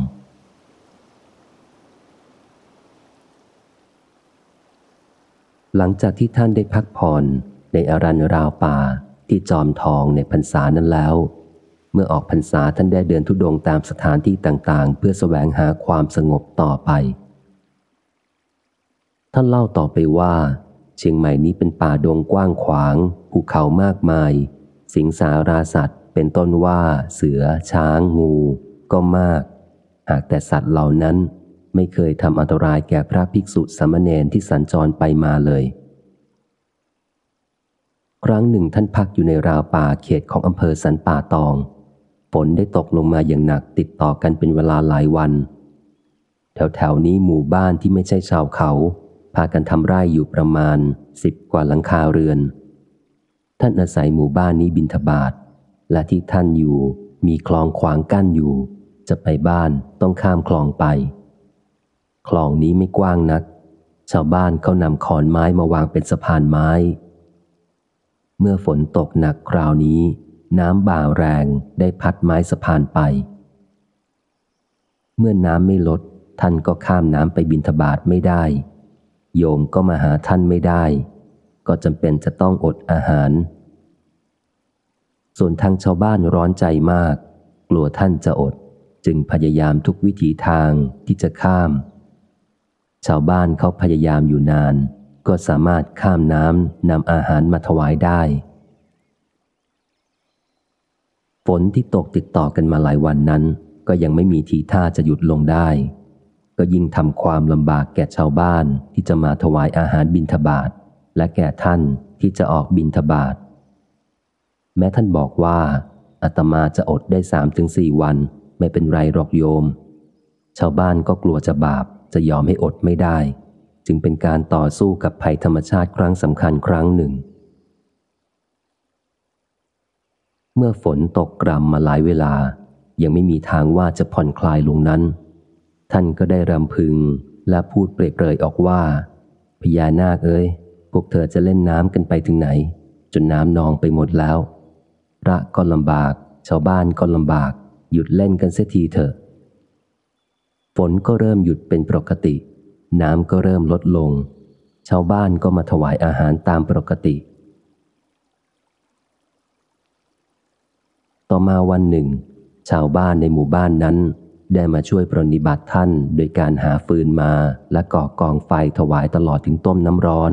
หลังจากที่ท่านได้พักผ่อนในอรัญราวป่าที่จอมทองในพรรษานั้นแล้ว เมื่อออกพรรษาท่านได้เดินทุดงตามสถานที่ต่างๆ เพื่อสแสวงหาความสงบต่อไป ท่านเล่าต่อไปว่า เชียงใหม่นี้เป็นป่าดงกว้างขวาง ภูเขามากมาย สิงสาราสัตว์ เป็นต้นว่า เสือ ช้าง งู ก็มาก หากแต่สัตว์เหล่านั้น ไม่เคยทำอันตรายแก่พระภิกษุสามเณรที่สัญจรไปมาเลย ครั้งหนึ่งท่านพักอยู่ในราวป่าเขตของอำเภอสันป่าตอง ฝนได้ตกลงมาอย่างหนักติดต่อกันเป็นเวลาหลายวัน แถวๆนี้หมู่บ้านที่ไม่ใช่ชาวเขา พากันทำไร่อยู่ประมาณสิบกว่าหลังคาเรือน ท่านอาศัยหมู่บ้านนี้บินทบาทและที่ท่านอยู่มีคลองขวางกั้นอยู่ จะไปบ้านต้องข้ามคลองไป คลองนี้ไม่กว้างนัก ชาวบ้านเขานำขอนไม้มาวางเป็นสะพานไม้ เมื่อฝนตกหนักคราวนี้ น้ำบ่าแรงได้พัดไม้สะพานไป เมื่อน้ำไม่ลด ท่านก็ข้ามน้ำไปบินทบาทไม่ได้ โยมก็มาหาท่านไม่ได้ ก็จำเป็นจะต้องอดอาหาร ส่วนทางชาวบ้านร้อนใจมาก กลัวท่านจะอดจึงพยายามทุกวิถีทางที่จะข้าม ชาวบ้านเขาพยายามอยู่นาน ก็สามารถข้ามน้ำนำอาหารมาถวายได้ ฝนที่ตกติดต่อกันมาหลายวันนั้น ก็ยังไม่มีทีท่าจะหยุดลงได้ ก็ยิ่งทำความลำบากแก่ชาวบ้านที่จะมาถวายอาหารบิณฑบาตและแก่ท่านที่จะออกบิณฑบาตแม้ท่านบอกว่าอาตมาจะอดได้สามถึงสี่วัน ไม่เป็นไรหรอกโยม ชาวบ้านก็กลัวจะบาป จะยอมให้อดไม่ได้ จึงเป็นการต่อสู้กับภัยธรรมชาติครั้งสำคัญครั้งหนึ่ง เมื่อฝนตกกรำมาหลายเวลา ยังไม่มีทางว่าจะผ่อนคลายลงนั้น ท่านก็ได้รำพึงและพูดเปรยๆออกว่า พญานาคเอ้ย พวกเธอจะเล่นน้ำกันไปถึงไหน จนน้ำนองไปหมดแล้ว พระก็ลำบาก ชาวบ้านก็ลำบาก หยุดเล่นกันเสียทีเถอะ ฝนก็เริ่มหยุดเป็นปกติ น้ำก็เริ่มลดลง ชาวบ้านก็มาถวายอาหารตามปกติ ต่อมาวันหนึ่ง ชาวบ้านในหมู่บ้านนั้น ได้มาช่วยปรนิบัติท่านโดยการหาฟืนมาและก่อกองไฟถวายตลอดถึงต้มน้ำร้อน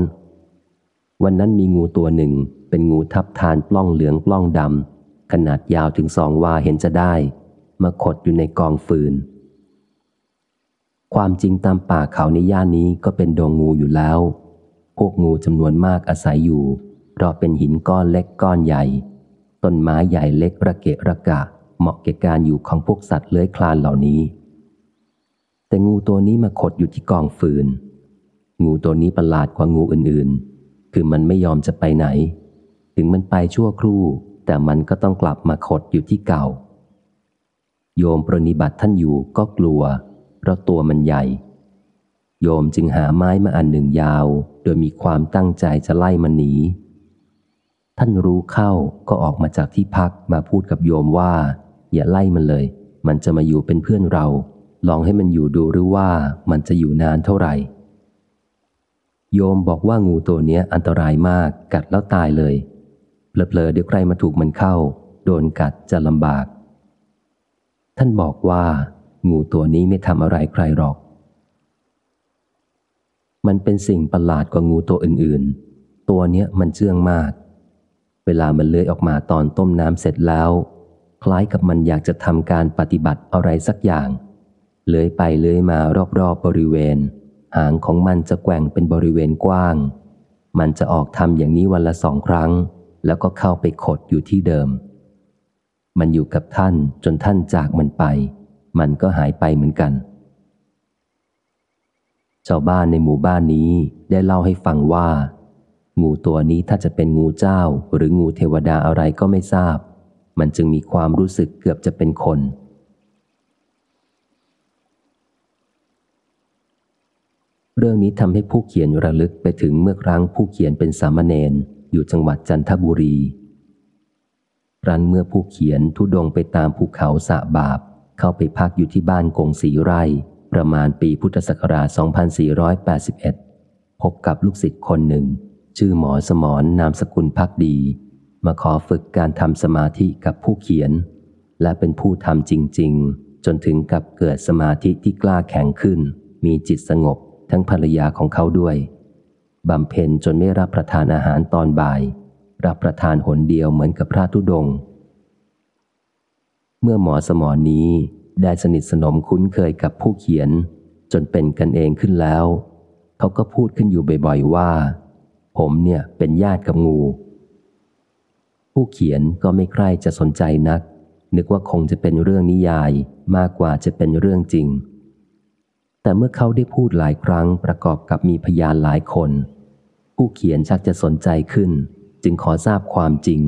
วันนั้นมีงูตัวหนึ่งเป็นงูทับทานปล้องเหลืองปล้องดำขนาดยาวถึงสองวาเห็นจะได้ มาขดอยู่ในกองฟืน ความจริงตามป่าเขาในย่านนี้ก็เป็นดงงูอยู่แล้ว พวกงูจำนวนมากอาศัยอยู่ เพราะเป็นหินก้อนเล็กก้อนใหญ่ ต้นไม้ใหญ่เล็กระเกะระกะ เหมาะแก่การอยู่ของพวกสัตว์เลื้อยคลานเหล่านี้ แต่งูตัวนี้มาขดอยู่ที่กองฟืน งูตัวนี้ประหลาดกว่างูอื่นๆ คือมันไม่ยอมจะไปไหน ถึงมันไปชั่วครู่ แต่มันก็ต้องกลับมาขดอยู่ที่เก่า โยมปรนิบัติท่านอยู่ก็กลัว เพราะตัวมันใหญ่ โยมจึงหาไม้มาอันหนึ่งยาว โดยมีความตั้งใจจะไล่มันหนี ท่านรู้เข้าก็ออกมาจากที่พักมาพูดกับโยมว่า อย่าไล่มันเลย มันจะมาอยู่เป็นเพื่อนเรา ลองให้มันอยู่ดูหรือว่ามันจะอยู่นานเท่าไหร่ โยมบอกว่างูตัวเนี้ยอันตรายมากกัดแล้วตายเลยเผลอๆเดี๋ยวใครมาถูกมันเข้า โดนกัดจะลำบาก ท่านบอกว่า งูตัวนี้ไม่ทำอะไรใครหรอก มันเป็นสิ่งประหลาดกว่างูตัวอื่นๆ ตัวเนี้ยมันเชื่องมาก เวลามันเลื้อยออกมาตอนต้มน้ำเสร็จแล้ว คล้ายกับมันอยากจะทำการปฏิบัติอะไรสักอย่าง เลื้อยไปเลื้อยมารอบๆบบริเวณ หางของมันจะแกว่งเป็นบริเวณกว้าง มันจะออกทำอย่างนี้วันละสองครั้ง แล้วก็เข้าไปขดอยู่ที่เดิม มันอยู่กับท่านจนท่านจากมันไป มันก็หายไปเหมือนกัน ชาวบ้านในหมู่บ้านนี้ได้เล่าให้ฟังว่า งูตัวนี้ถ้าจะเป็นงูเจ้าหรืองูเทวดาอะไรก็ไม่ทราบ มันจึงมีความรู้สึกเกือบจะเป็นคน เรื่องนี้ทำให้ผู้เขียนระลึกไปถึงเมื่อครั้งผู้เขียนเป็นสามเณรอยู่จังหวัดจันทบุรีรันเมื่อผู้เขียนทุดงไปตามภูเขาสะบาบ เข้าไปพักอยู่ที่บ้านกงสีไร่ ประมาณปีพุทธศักราช 2481 พบกับลูกศิษย์คนหนึ่ง ชื่อหมอสมรนนามสกุลพักดี มาขอฝึกการทำสมาธิกับผู้เขียน และเป็นผู้ทำจริง ๆ จนถึงกับเกิดสมาธิที่กล้าแข็งขึ้น มีจิตสงบทั้งภรรยาของเขาด้วยบำเพ็ญจนไม่รับประทานอาหารตอนบ่าย รับประทานหนเดียวเหมือนกับพระธุดงค์ เมื่อหมอสมอนี้ได้สนิทสนมคุ้นเคยกับผู้เขียน จนเป็นกันเองขึ้นแล้ว เขาก็พูดขึ้นอยู่บ่อยๆว่า ผมเนี่ยเป็นญาติกับงู ผู้เขียนก็ไม่ใคร่จะสนใจนัก นึกว่าคงจะเป็นเรื่องนิยายมากกว่าจะเป็นเรื่องจริง แต่เมื่อเขาได้พูดหลายครั้งประกอบกับมีพยานหลายคน ผู้เขียนชักจะสนใจขึ้น จึงขอทราบความจริง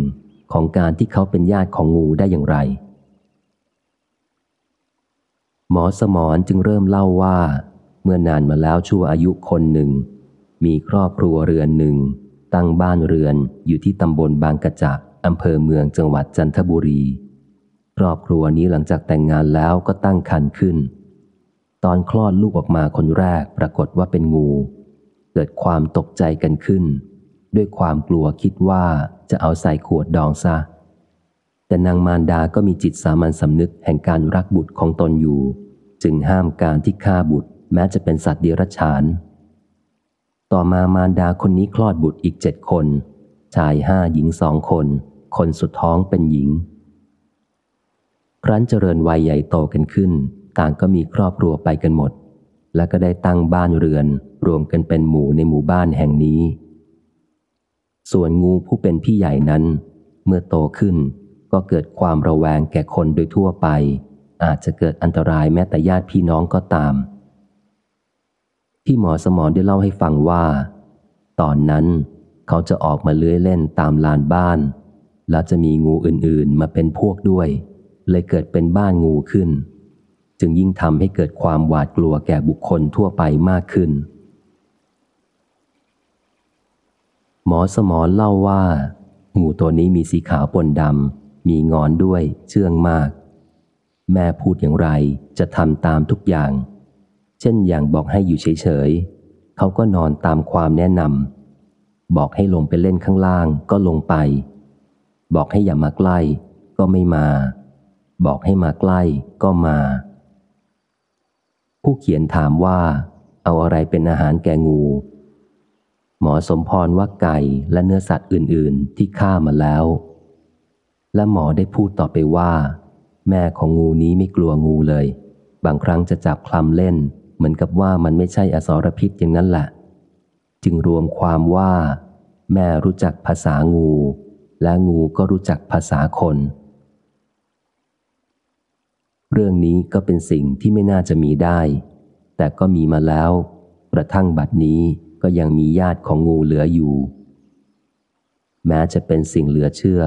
ของการที่เขาเป็นญาติของงูได้อย่างไร หมอสมรจึงเริ่มเล่าว่า เมื่อนานมาแล้วชั่วอายุคนหนึ่ง มีครอบครัวเรือนหนึ่ง ตั้งบ้านเรือนอยู่ที่ตำบลบางกระจะอำเภอเมืองจังหวัดจันทบุรี ครอบครัวนี้หลังจากแต่งงานแล้วก็ตั้งครรภ์ขึ้น ตอนคลอดลูกออกมาคนแรกปรากฏว่าเป็นงู เกิดความตกใจกันขึ้น ด้วยความกลัวคิดว่าจะเอาใส่ขวดดองซะ แต่นางมารดาก็มีจิตสามัญสำนึกแห่งการรักบุตรของตนอยู่ จึงห้ามการที่ฆ่าบุตร แม้จะเป็นสัตว์เดรัจฉาน ต่อมามารดาคนนี้คลอดบุตรอีกเจ็ดคน ชายห้าหญิงสองคน คนสุดท้องเป็นหญิง ครั้นเจริญวัยใหญ่โตกันขึ้น ต่างก็มีครอบครัวไปกันหมด และก็ได้ตั้งบ้านเรือน รวมกันเป็นหมู่ในหมู่บ้านแห่งนี้ ส่วนงูผู้เป็นพี่ใหญ่นั้น เมื่อโตขึ้น ก็เกิดความระแวงแก่คนโดยทั่วไป อาจจะเกิดอันตรายแม้แต่ญาติพี่น้องก็ตาม ที่หมอสมรได้เล่าให้ฟังว่า ตอนนั้นเขาจะออกมาเลื้อยเล่นตามลานบ้าน แล้วจะมีงูอื่นๆมาเป็นพวกด้วย เลยเกิดเป็นบ้านงูขึ้น จึงยิ่งทำให้เกิดความหวาดกลัวแก่บุคคลทั่วไปมากขึ้น หมอสมอเล่าว่า งูตัวนี้มีสีขาวปนดำ มีงอนด้วยเชื่องมาก แม่พูดอย่างไรจะทำตามทุกอย่าง เช่นอย่างบอกให้อยู่เฉยๆเขาก็นอนตามความแนะนำบอกให้ลงไปเล่นข้างล่างก็ลงไป บอกให้อย่ามาใกล้ก็ไม่มา บอกให้มาใกล้ก็มา ผู้เขียนถามว่า เอาอะไรเป็นอาหารแก่งู หมอสมพรว่าไก่และเนื้อสัตว์อื่น ๆ ที่ฆ่ามาแล้ว และหมอได้พูดต่อไปว่า แม่ของงูนี้ไม่กลัวงูเลย บางครั้งจะจับคลำเล่น เหมือนกับว่ามันไม่ใช่อสรพิษอย่างนั้นแหละ จึงรวมความว่า แม่รู้จักภาษางู และงูก็รู้จักภาษาคน เรื่องนี้ก็เป็นสิ่งที่ไม่น่าจะมีได้ แต่ก็มีมาแล้ว กระทั่งบัดนี้ก็ยังมีญาติของงูเหลืออยู่ แม้จะเป็นสิ่งเหลือเชื่อ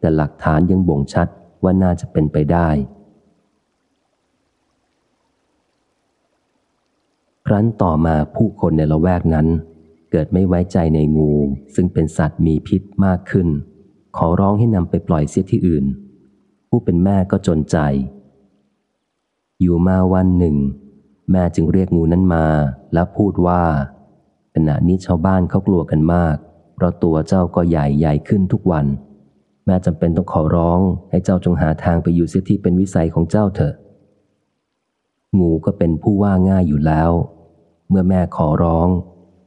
แต่หลักฐานยังบ่งชัดว่าน่าจะเป็นไปได้ ครั้นต่อมาผู้คนในละแวกนั้น เกิดไม่ไว้ใจในงู ซึ่งเป็นสัตว์มีพิษมากขึ้น ขอร้องให้นำไปปล่อยเสียที่อื่น ผู้เป็นแม่ก็จนใจ อยู่มาวันหนึ่ง แม่จึงเรียกงูนั้นมาแล้วพูดว่า ขณะนี้ชาวบ้านเขากลัวกันมาก เพราะตัวเจ้าก็ใหญ่ใหญ่ขึ้นทุกวัน แม่จำเป็นต้องขอร้องให้เจ้าจงหาทางไปอยู่เสียที่เป็นวิสัยของเจ้าเถอะ งูก็เป็นผู้ว่าง่ายอยู่แล้ว เมื่อแม่ขอร้อง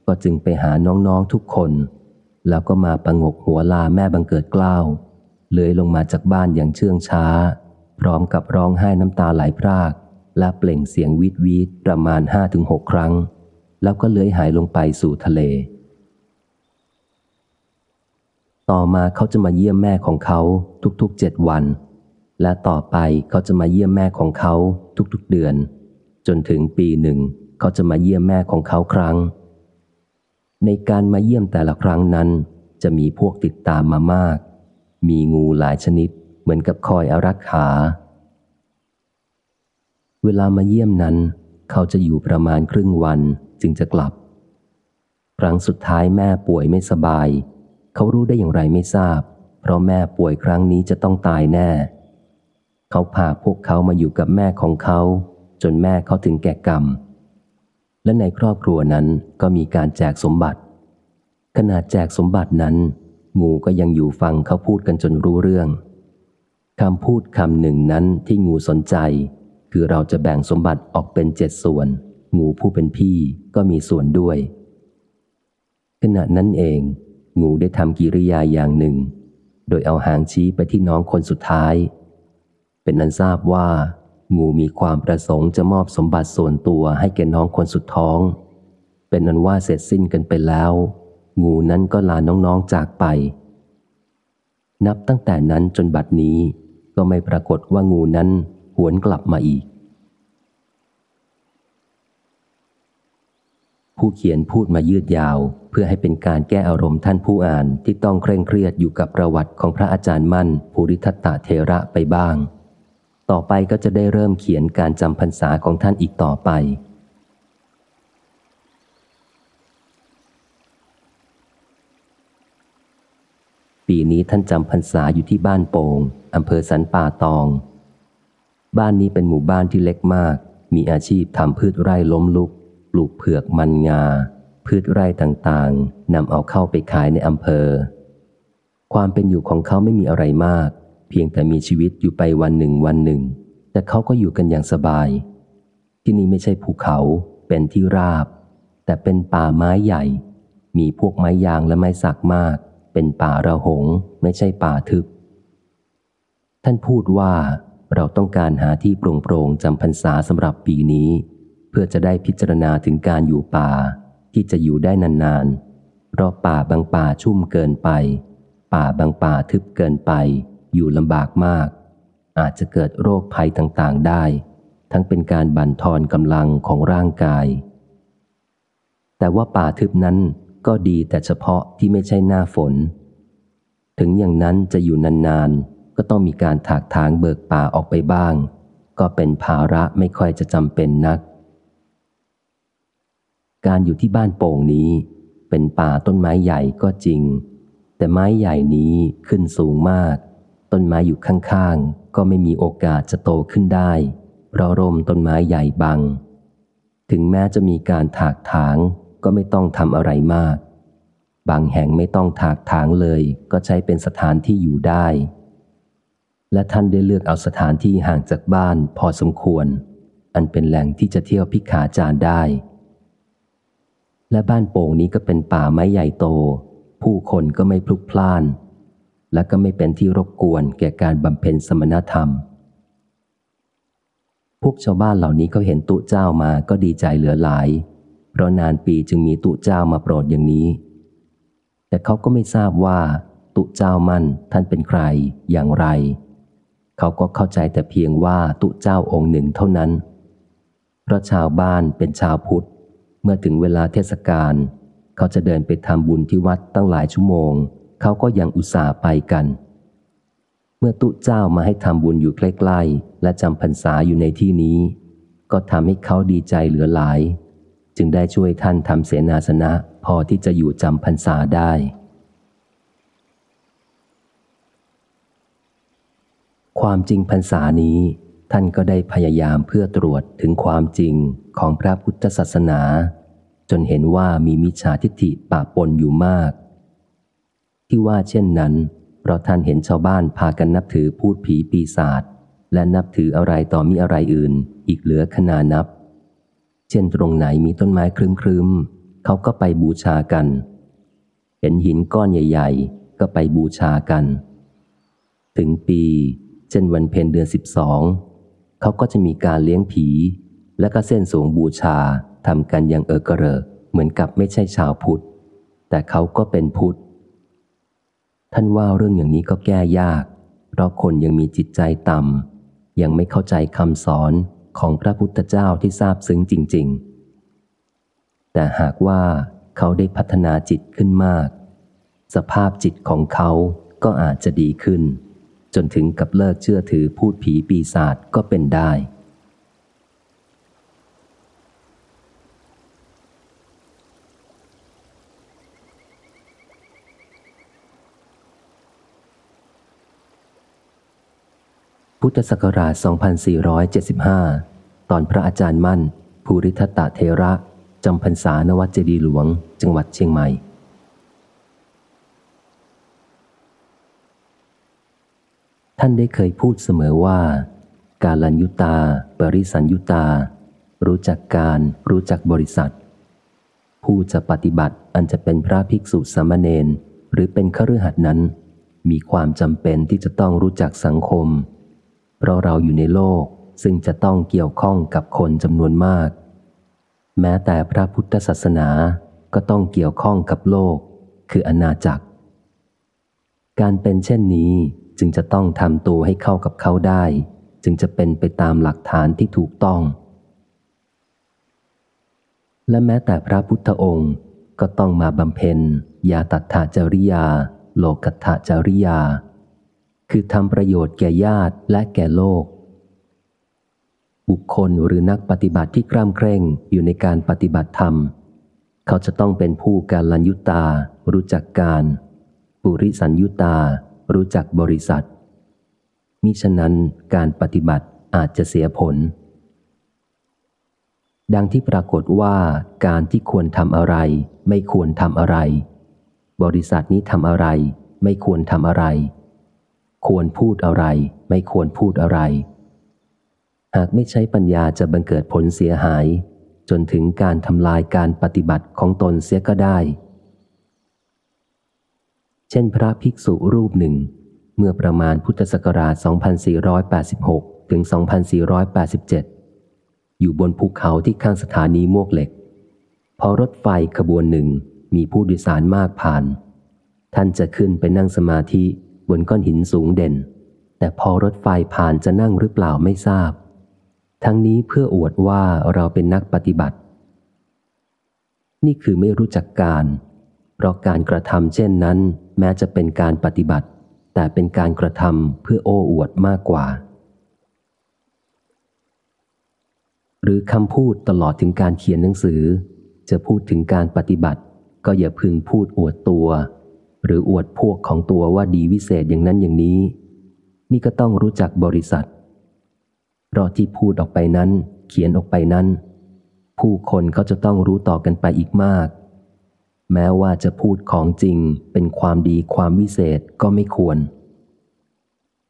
ก็จึงไปหาน้องๆทุกคน แล้วก็มาประงกหัวลาแม่บังเกิดกล้าวเลื้อยลงมาจากบ้านอย่างเชื่องช้า พร้อมกับร้องไห้น้ำตาไหลพราก และเปล่งเสียงวีดวีดประมาณห้าถึงหกครั้ง แล้วก็เลื้อยหายลงไปสู่ทะเล ต่อมาเขาจะมาเยี่ยมแม่ของเขาทุกๆเจ็ดวัน และต่อไปเขาจะมาเยี่ยมแม่ของเขาทุกๆเดือน จนถึงปีหนึ่งเขาจะมาเยี่ยมแม่ของเขาครั้ง ในการมาเยี่ยมแต่ละครั้งนั้น จะมีพวกติดตามมามาก มีงูหลายชนิดเหมือนกับคอยอารักขา เวลามาเยี่ยมนั้น เขาจะอยู่ประมาณครึ่งวันจึงจะกลับ ครั้งสุดท้ายแม่ป่วยไม่สบาย เขารู้ได้อย่างไรไม่ทราบ เพราะแม่ป่วยครั้งนี้จะต้องตายแน่ เขาพาพวกเขามาอยู่กับแม่ของเขา จนแม่เขาถึงแก่กรรม และในครอบครัวนั้นก็มีการแจกสมบัติขนาดแจกสมบัตินั้น งูก็ยังอยู่ฟังเขาพูดกันจนรู้เรื่องคำพูดคำหนึ่งนั้นที่งูสนใจ คือเราจะแบ่งสมบัติออกเป็นเจ็ดส่วน งูผู้เป็นพี่ก็มีส่วนด้วย ขณะนั้นเอง งูได้ทำกิริยาอย่างหนึ่ง โดยเอาหางชี้ไปที่น้องคนสุดท้าย เป็นนั้นทราบว่า งูมีความประสงค์จะมอบสมบัติส่วนตัวให้แก่น้องคนสุดท้อง เป็นนั้นว่าเสร็จสิ้นกันไปแล้ว งูนั้นก็ลาน้องๆจากไป นับตั้งแต่นั้นจนบัดนี้ก็ไม่ปรากฏว่างูนั้นหวนกลับมาอีก ผู้เขียนพูดมายืดยาว เพื่อให้เป็นการแก้อารมณ์ท่านผู้อ่านที่ต้องเคร่งเครียดอยู่กับประวัติของพระอาจารย์มั่น ภูริทัตตเทระไปบ้าง ต่อไปก็จะได้เริ่มเขียนการจำพรรษาของท่านอีกต่อไป ปีนี้ท่านจำพรรษาอยู่ที่บ้านโป่งอำเภอสันป่าตอง บ้านนี้เป็นหมู่บ้านที่เล็กมาก มีอาชีพทำพืชไร่ล้มลุก ปลูกเผือกมันงา พืชไร่ต่างๆนำเอาเข้าไปขายในอำเภอ ความเป็นอยู่ของเขาไม่มีอะไรมาก เพียงแต่มีชีวิตอยู่ไปวันหนึ่งวันหนึ่ง แต่เขาก็อยู่กันอย่างสบาย ที่นี่ไม่ใช่ภูเขาเป็นที่ราบ แต่เป็นป่าไม้ใหญ่ มีพวกไม้ยางและไม้สักมาก เป็นป่าระหง ไม่ใช่ป่าทึบ ท่านพูดว่าเราต้องการหาที่โปร่งโปร่งจำพรรษาสำหรับปีนี้ เพื่อจะได้พิจารณาถึงการอยู่ป่า ที่จะอยู่ได้นานๆ เพราะป่าบางป่าชุ่มเกินไป ป่าบางป่าทึบเกินไป อยู่ลำบากมาก อาจจะเกิดโรคภัยต่างๆได้ ทั้งเป็นการบั่นทอนกำลังของร่างกาย แต่ว่าป่าทึบนั้นก็ดีแต่เฉพาะที่ไม่ใช่หน้าฝน ถึงอย่างนั้นจะอยู่นานๆ ก็ต้องมีการถากถางเบิกป่าออกไปบ้าง ก็เป็นภาระไม่ค่อยจะจำเป็นนัก การอยู่ที่บ้านโป่งนี้ เป็นป่าต้นไม้ใหญ่ก็จริง แต่ไม้ใหญ่นี้ขึ้นสูงมาก ต้นไม้อยู่ข้างๆ ก็ไม่มีโอกาสจะโตขึ้นได้ เพราะร่มต้นไม้ใหญ่บัง ถึงแม้จะมีการถากถางก็ไม่ต้องทำอะไรมาก บางแห่งไม่ต้องถากถางเลย ก็ใช้เป็นสถานที่อยู่ได้ และท่านได้เลือกเอาสถานที่ห่างจากบ้านพอสมควร อันเป็นแหล่งที่จะเที่ยวพิขาจารได้ และบ้านโป่งนี้ก็เป็นป่าไม้ใหญ่โต ผู้คนก็ไม่พลุกพล่าน และก็ไม่เป็นที่รบกวนแก่การบำเพ็ญสมณธรรม พวกชาวบ้านเหล่านี้เขาเห็นตุเจ้ามาก็ดีใจเหลือหลาย เพราะนานปีจึงมีตุเจ้ามาโปรดอย่างนี้ แต่เขาก็ไม่ทราบว่า ตุเจ้ามั่นท่านเป็นใครอย่างไร เขาก็เข้าใจแต่เพียงว่าตุเจ้าองค์หนึ่งเท่านั้น เพราะชาวบ้านเป็นชาวพุทธ เมื่อถึงเวลาเทศกาลเขาจะเดินไปทำบุญที่วัดตั้งหลายชั่วโมง เขาก็ยังอุตส่าห์ไปกัน เมื่อตุเจ้ามาให้ทำบุญอยู่ใกล้ๆและจำพรรษาอยู่ในที่นี้ ก็ทำให้เขาดีใจเหลือหลาย จึงได้ช่วยท่านทำเสนาสนะพอที่จะอยู่จำพรรษาได้ความจริงพรรษานี้ ท่านก็ได้พยายามเพื่อตรวจถึงความจริงของพระพุทธศาสนา จนเห็นว่ามีมิจฉาทิฏฐิปะปนอยู่มาก ที่ว่าเช่นนั้น เพราะท่านเห็นชาวบ้านพากันนับถือพูดผีปีศาจและนับถืออะไรต่อมีอะไรอื่น อีกเหลือขนานับ เช่นตรงไหนมีต้นไม้ครึ้มครึมเขาก็ไปบูชากัน เห็นหินก้อนใหญ่ ๆ ก็ไปบูชากัน ถึงปี เช่นวันเพ็ญเดือนสิบสอง เขาก็จะมีการเลี้ยงผี และก็เส้นสวงบูชาทำกันอย่างเออกระเริเหมือนกับไม่ใช่ชาวพุทธ แต่เขาก็เป็นพุทธ ท่านว่าเรื่องอย่างนี้ก็แก้ยาก เพราะคนยังมีจิตใจต่ำยังไม่เข้าใจคำสอนของพระพุทธเจ้าที่ทราบซึ้งจริง ๆ แต่หากว่าเขาได้พัฒนาจิตขึ้นมาก สภาพจิตของเขาก็อาจจะดีขึ้น จนถึงกับเลิกเชื่อถือพูดผีปีศาจก็เป็นได้ พุทธศักราช 2475 ตอนพระอาจารย์มั่น ภูริทัตเทระจำพรรษานวัดเจดีหลวง จังหวัดเชียงใหม่ ท่านได้เคยพูดเสมอว่า การลัญยุตา ปริสัญยุตา รู้จักการ รู้จักบริษัท ผู้จะปฏิบัติอันจะเป็นพระภิกษุสามเณรหรือเป็นขรือหัดนั้น มีความจำเป็นที่จะต้องรู้จักสังคม เพราะเราอยู่ในโลกซึ่งจะต้องเกี่ยวข้องกับคนจำนวนมาก แม้แต่พระพุทธศาสนาก็ต้องเกี่ยวข้องกับโลก คืออาณาจักร การเป็นเช่นนี้ จึงจะต้องทำตัวให้เข้ากับเขาได้ จึงจะเป็นไปตามหลักฐานที่ถูกต้อง และแม้แต่พระพุทธองค์ก็ต้องมาบำเพ็ญยาตัถาจริยา โลกัตถจริยา คือทำประโยชน์แก่ญาติและแก่โลก บุคคลหรือนักปฏิบัติที่กล้ามเคร่งอยู่ในการปฏิบัติธรรม เขาจะต้องเป็นผู้การลัญยุตา รู้จักการ ปุริสัญยุตา รู้จักบริษัท มิฉะนั้นการปฏิบัติอาจจะเสียผล ดังที่ปรากฏว่าการที่ควรทำอะไร ไม่ควรทำอะไร บริษัทนี้ทำอะไร ไม่ควรทำอะไร ควรพูดอะไร ไม่ควรพูดอะไร หากไม่ใช้ปัญญาจะบังเกิดผลเสียหาย จนถึงการทำลายการปฏิบัติของตนเสียก็ได้ เช่นพระภิกษุรูปหนึ่ง เมื่อประมาณพุทธศักราช 2486 ถึง 2487 อยู่บนภูเขาที่ข้างสถานีมวกเหล็ก พอรถไฟขบวนหนึ่งมีผู้โดยสารมากผ่าน ท่านจะขึ้นไปนั่งสมาธิบนก้อนหินสูงเด่น แต่พอรถไฟผ่านจะนั่งหรือเปล่าไม่ทราบ ทั้งนี้เพื่ออวดว่าเราเป็นนักปฏิบัติ นี่คือไม่รู้จักการ เพเพราะการกระทำเช่นนั้น แม้จะเป็นการปฏิบัติ แต่เป็นการกระทำเพื่อโอ้อวดมากกว่า หรือคำพูดตลอดถึงการเขียนหนังสือ จะพูดถึงการปฏิบัติ ก็อย่าพึงพูดอวดตัว หรืออวดพวกของตัวว่าดีวิเศษอย่างนั้นอย่างนี้ นี่ก็ต้องรู้จักบริษัทเพราะที่พูดออกไปนั้น เขียนออกไปนั้น ผู้คนเขาจะต้องรู้ต่อกันไปอีกมาก แม้ว่าจะพูดของจริงเป็นความดีความวิเศษก็ไม่ควร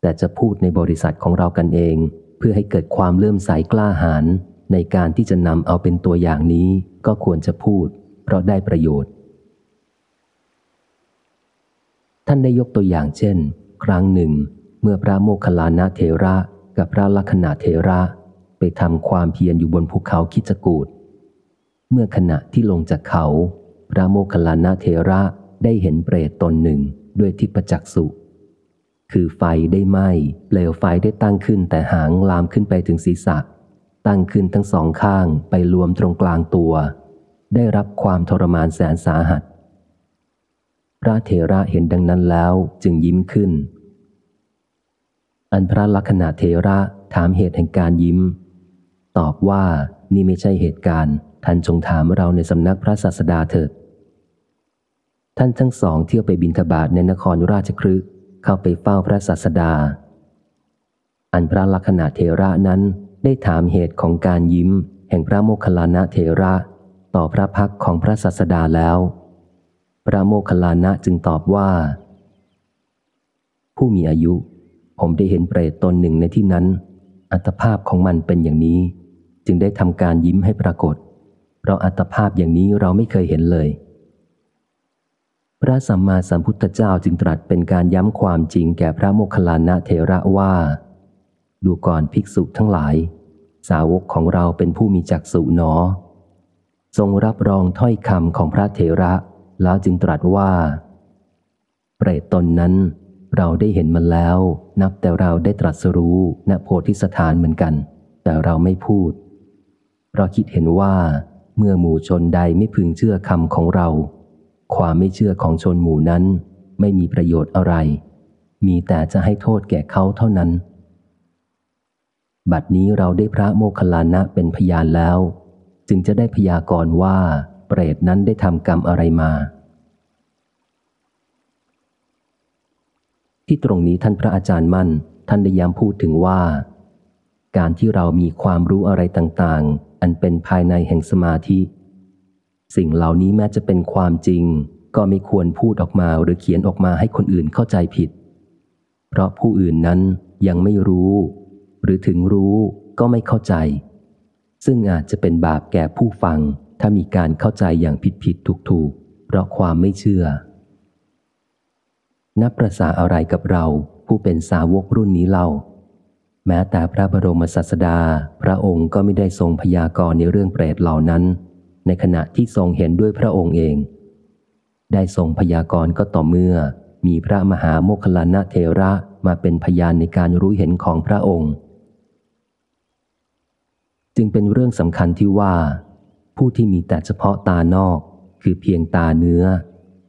แต่จะพูดในบริษัทของเรากันเอง เพื่อให้เกิดความเลื่อมใสกล้าหาญในการที่จะนำเอาเป็นตัวอย่างนี้ก็ควรจะพูด เพราะได้ประโยชน์ ท่านได้ยกตัวอย่างเช่น ครั้งหนึ่ง เมื่อพระโมคคัลลานะเทระกับพระลักษณะเทระไปทำความเพียรอยู่บนภูเขาคิจกูดเมื่อขณะที่ลงจากเขา พระโมคคัลลานะเทระได้เห็นเปรตตนหนึ่งด้วยทิพจักสุคือไฟได้ไหม้เปลวไฟได้ตั้งขึ้นแต่หางลามขึ้นไปถึงศีรษะ ตั้งขึ้นทั้งสองข้างไปรวมตรงกลางตัว ได้รับความทรมานแสนสาหัส พระเทระเห็นดังนั้นแล้วจึงยิ้มขึ้น อันพระลักษณะเทระถามเหตุแห่งการยิ้ม ตอบว่านี่ไม่ใช่เหตุการณ์ท่านจงถามเราในสำนักพระศาสดาเถิด ท่านทั้งสองเที่ยวไปบินทบาทในนครราชครึเข้าไปเฝ้าพระศาสดา อันพระลักษณะเทระนั้นได้ถามเหตุของการยิ้ม แห่งพระโมคคัลลานะเทระ ต่อพระพักของพระศาสดาแล้ว พระโมคคัลลานะจึงตอบว่า ผู้มีอายุ ผมได้เห็นเปรตตนหนึ่งในที่นั้น อัตภาพของมันเป็นอย่างนี้ จึงได้ทำการยิ้มให้ปรากฏ เพราะอัตภาพอย่างนี้เราไม่เคยเห็นเลย พระสัมมาสัมพุทธเจ้าจึงตรัสเป็นการย้ำความจริงแก่พระโมคคัลลานะเทระว่า ดูก่อนภิกษุทั้งหลาย สาวกของเราเป็นผู้มีจักษุหนอ ทรงรับรองถ้อยคำของพระเทระแล้วจึงตรัสว่า เปรตตนนั้น เราได้เห็นมันแล้ว นับแต่เราได้ตรัสรู้ณโพธิสถานเหมือนกัน แต่เราไม่พูดเพราะคิดเห็นว่า เมื่อหมู่ชนใดไม่พึงเชื่อคำของเรา ความไม่เชื่อของชนหมู่นั้นไม่มีประโยชน์อะไร มีแต่จะให้โทษแก่เขาเท่านั้น บัดนี้เราได้พระโมคคัลลานะเป็นพยานแล้ว จึงจะได้พยากรณ์ว่า เปรตนั้นได้ทำกรรมอะไรมา ที่ตรงนี้ท่านพระอาจารย์มั่น ท่านได้ย้ำพูดถึงว่า การที่เรามีความรู้อะไรต่างๆ อันเป็นภายในแห่งสมาธิ สิ่งเหล่านี้แม้จะเป็นความจริง ก็ไม่ควรพูดออกมาหรือเขียนออกมาให้คนอื่นเข้าใจผิด เพราะผู้อื่นนั้นยังไม่รู้ หรือถึงรู้ก็ไม่เข้าใจ ซึ่งอาจจะเป็นบาปแก่ผู้ฟัง ถ้ามีการเข้าใจอย่างผิดผิดถูกถูกเพราะความไม่เชื่อ นับประสาอะไรกับเราผู้เป็นสาวกรุ่นนี้เล่า แม้แต่พระบรมศาสดา พระองค์ก็ไม่ได้ทรงพยากรณ์ในเรื่องเปรตเหล่านั้น ในขณะที่ทรงเห็นด้วยพระองค์เอง ได้ทรงพยากรณ์ก็ต่อเมื่อ มีพระมหาโมคคลานะเทระมาเป็นพยานในการรู้เห็นของพระองค์ จึงเป็นเรื่องสำคัญที่ว่า ผู้ที่มีแต่เฉพาะตานอก คือเพียงตาเนื้อ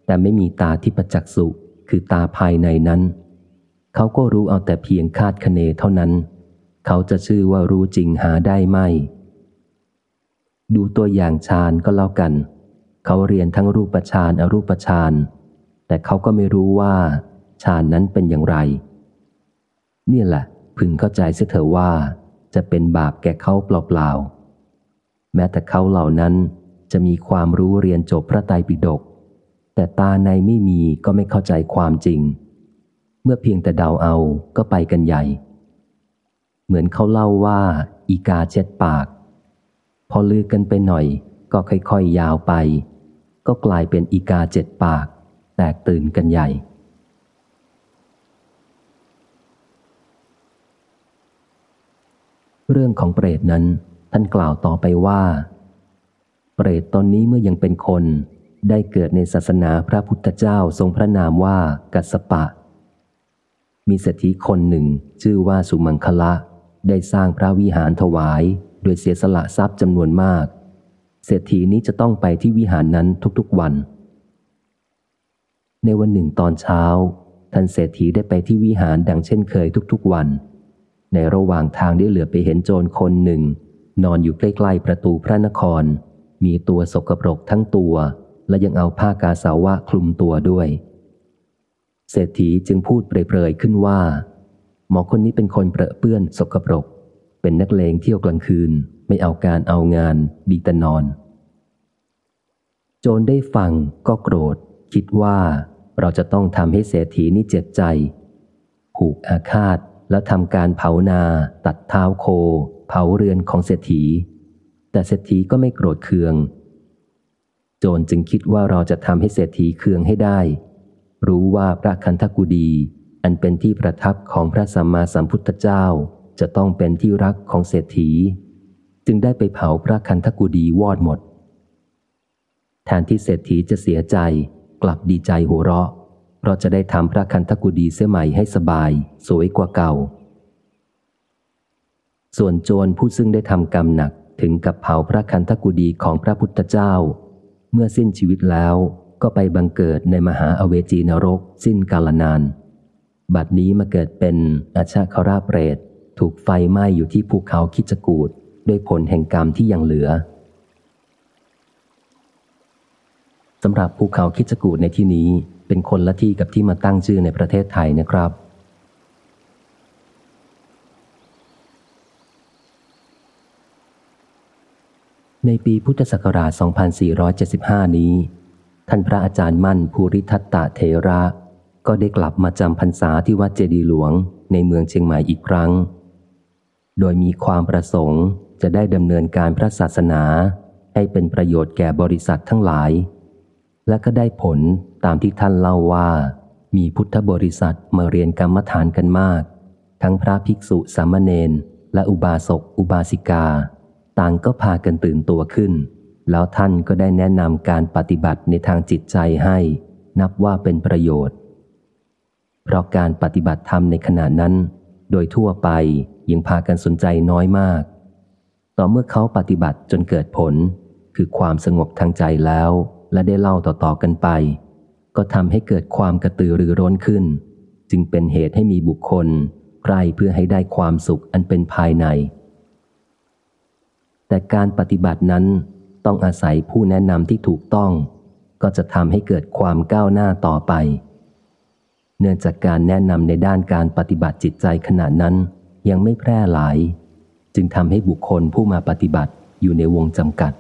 แต่ไม่มีตาที่ประจักษ์สุคือตาภายในนั้น เขาก็รู้เอาแต่เพียงคาดคะเนเท่านั้น เขาจะชื่อว่ารู้จริงหาได้ไม่ ดูตัวอย่างฌานก็แล้วกัน เขาเรียนทั้งรูปฌานอรูปฌาน แต่เขาก็ไม่รู้ว่าฌานนั้นเป็นอย่างไร นี่แหละ พึงเข้าใจเสียเถอะว่า จะเป็นบาปแก่เขาเปล่าๆ แม้แต่เขาเหล่านั้นจะมีความรู้เรียนจบพระไตรปิฎก แต่ตาในไม่มีก็ไม่เข้าใจความจริง เมื่อเพียงแต่เดาเอาก็ไปกันใหญ่ เหมือนเขาเล่าว่า อีกาเช็ดปาก พอลือกันไปหน่อย ก็ค่อยๆยยาวไป ก็กลายเป็นอีกาเจ็ดปาก แตกตื่นกันใหญ่ เรื่องของเปรตนั้นท่านกล่าวต่อไปว่า เปรตตอนนี้เมื่อยังเป็นคนได้เกิดในศาสนาพระพุทธเจ้าทรงพระนามว่ากัสปะ มีเศรษฐีคนหนึ่งชื่อว่าสุมังคละ ได้สร้างพระวิหารถวาย โดยเสียสละทรัพย์จำนวนมาก เศรษฐีนี้จะต้องไปที่วิหารนั้นทุกๆวัน ในวันหนึ่งตอนเช้า ท่านเศรษฐีได้ไปที่วิหารดังเช่นเคยทุกๆวัน ในระหว่างทางได้เหลือไปเห็นโจรคนหนึ่ง นอนอยู่ใกล้ๆประตูพระนคร มีตัวสกปรกทั้งตัว และยังเอาผ้ากาสาวะคลุมตัวด้วย เศรษฐีจึงพูดเปรยๆขึ้นว่า หมอคนนี้เป็นคนเปรอะเปื้อนสกปรก เป็นนักเลงเที่ยวกลางคืน ไม่เอาการเอางาน ดีแต่นอน โจรได้ฟังก็โกรธ คิดว่าเราจะต้องทำให้เศรษฐีนี่เจ็บใจ ผูกอาฆาตแล้วทำการเผานา ตัดเท้าโค เผาเรือนของเศรษฐี แต่เศรษฐีก็ไม่โกรธเคือง โจรจึงคิดว่าเราจะทำให้เศรษฐีเคืองให้ได้ รู้ว่าพระคันธกุดีอันเป็นที่ประทับของพระสัมมาสัมพุทธเจ้า จะต้องเป็นที่รักของเศรษฐี จึงได้ไปเผาพระคันธกุดีวอดหมด แทนที่เศรษฐีจะเสียใจ กลับดีใจหัวเราะ เพราะจะได้ทำพระคันธกุดีเสียใหม่ให้สบาย สวยกว่าเก่า ส่วนโจรผู้ซึ่งได้ทำกรรมหนักถึงกับเผาพระคันธกุดีของพระพุทธเจ้า เมื่อสิ้นชีวิตแล้วก็ไปบังเกิดในมหาอเวจีนรก สิ้นกาลนาน บัดนี้มาเกิดเป็นอาชาคราเปรต ถูกไฟไหม้อยู่ที่ภูเขาคิจกูดด้วยผลแห่งกรรมที่ยังเหลือสำหรับภูเขาคิจกูดในที่นี้เป็นคนละที่กับที่มาตั้งชื่อในประเทศไทยนะครับ ในปีพุทธศักราช 2475 นี้ ท่านพระอาจารย์มั่นภูริทัตตะเทระ ก็ได้กลับมาจำพรรษาที่วัดเจดีหลวงในเมืองเชียงใหม่อีกครั้ง โดยมีความประสงค์จะได้ดำเนินการพระศาสนา ให้เป็นประโยชน์แก่บริษัททั้งหลาย และก็ได้ผลตามที่ท่านเล่าว่า มีพุทธบริษัทมาเรียนกรรมฐานกันมาก ทั้งพระภิกษุสามเณรและอุบาสกอุบาสิกา ต่างก็พากันตื่นตัวขึ้น แล้วท่านก็ได้แนะนำการปฏิบัติในทางจิตใจให้ นับว่าเป็นประโยชน์ เพราะการปฏิบัติธรรมในขณะนั้น โดยทั่วไปยังพากันสนใจน้อยมาก ต่อเมื่อเขาปฏิบัติจนเกิดผล คือความสงบทางใจแล้ว และได้เล่าต่อๆกันไป ก็ทำให้เกิดความกระตือรือร้นขึ้น จึงเป็นเหตุให้มีบุคคลใครเพื่อให้ได้ความสุขอันเป็นภายใน แต่การปฏิบัตินั้นต้องอาศัยผู้แนะนำที่ถูกต้อง ก็จะทำให้เกิดความก้าวหน้าต่อไป เนื่องจากการแนะนำในด้านการปฏิบัติจิตใจขณะนั้น ยังไม่แพร่หลาย จึงทำให้บุคคลผู้มาปฏิบัติอยู่ในวงจำกัด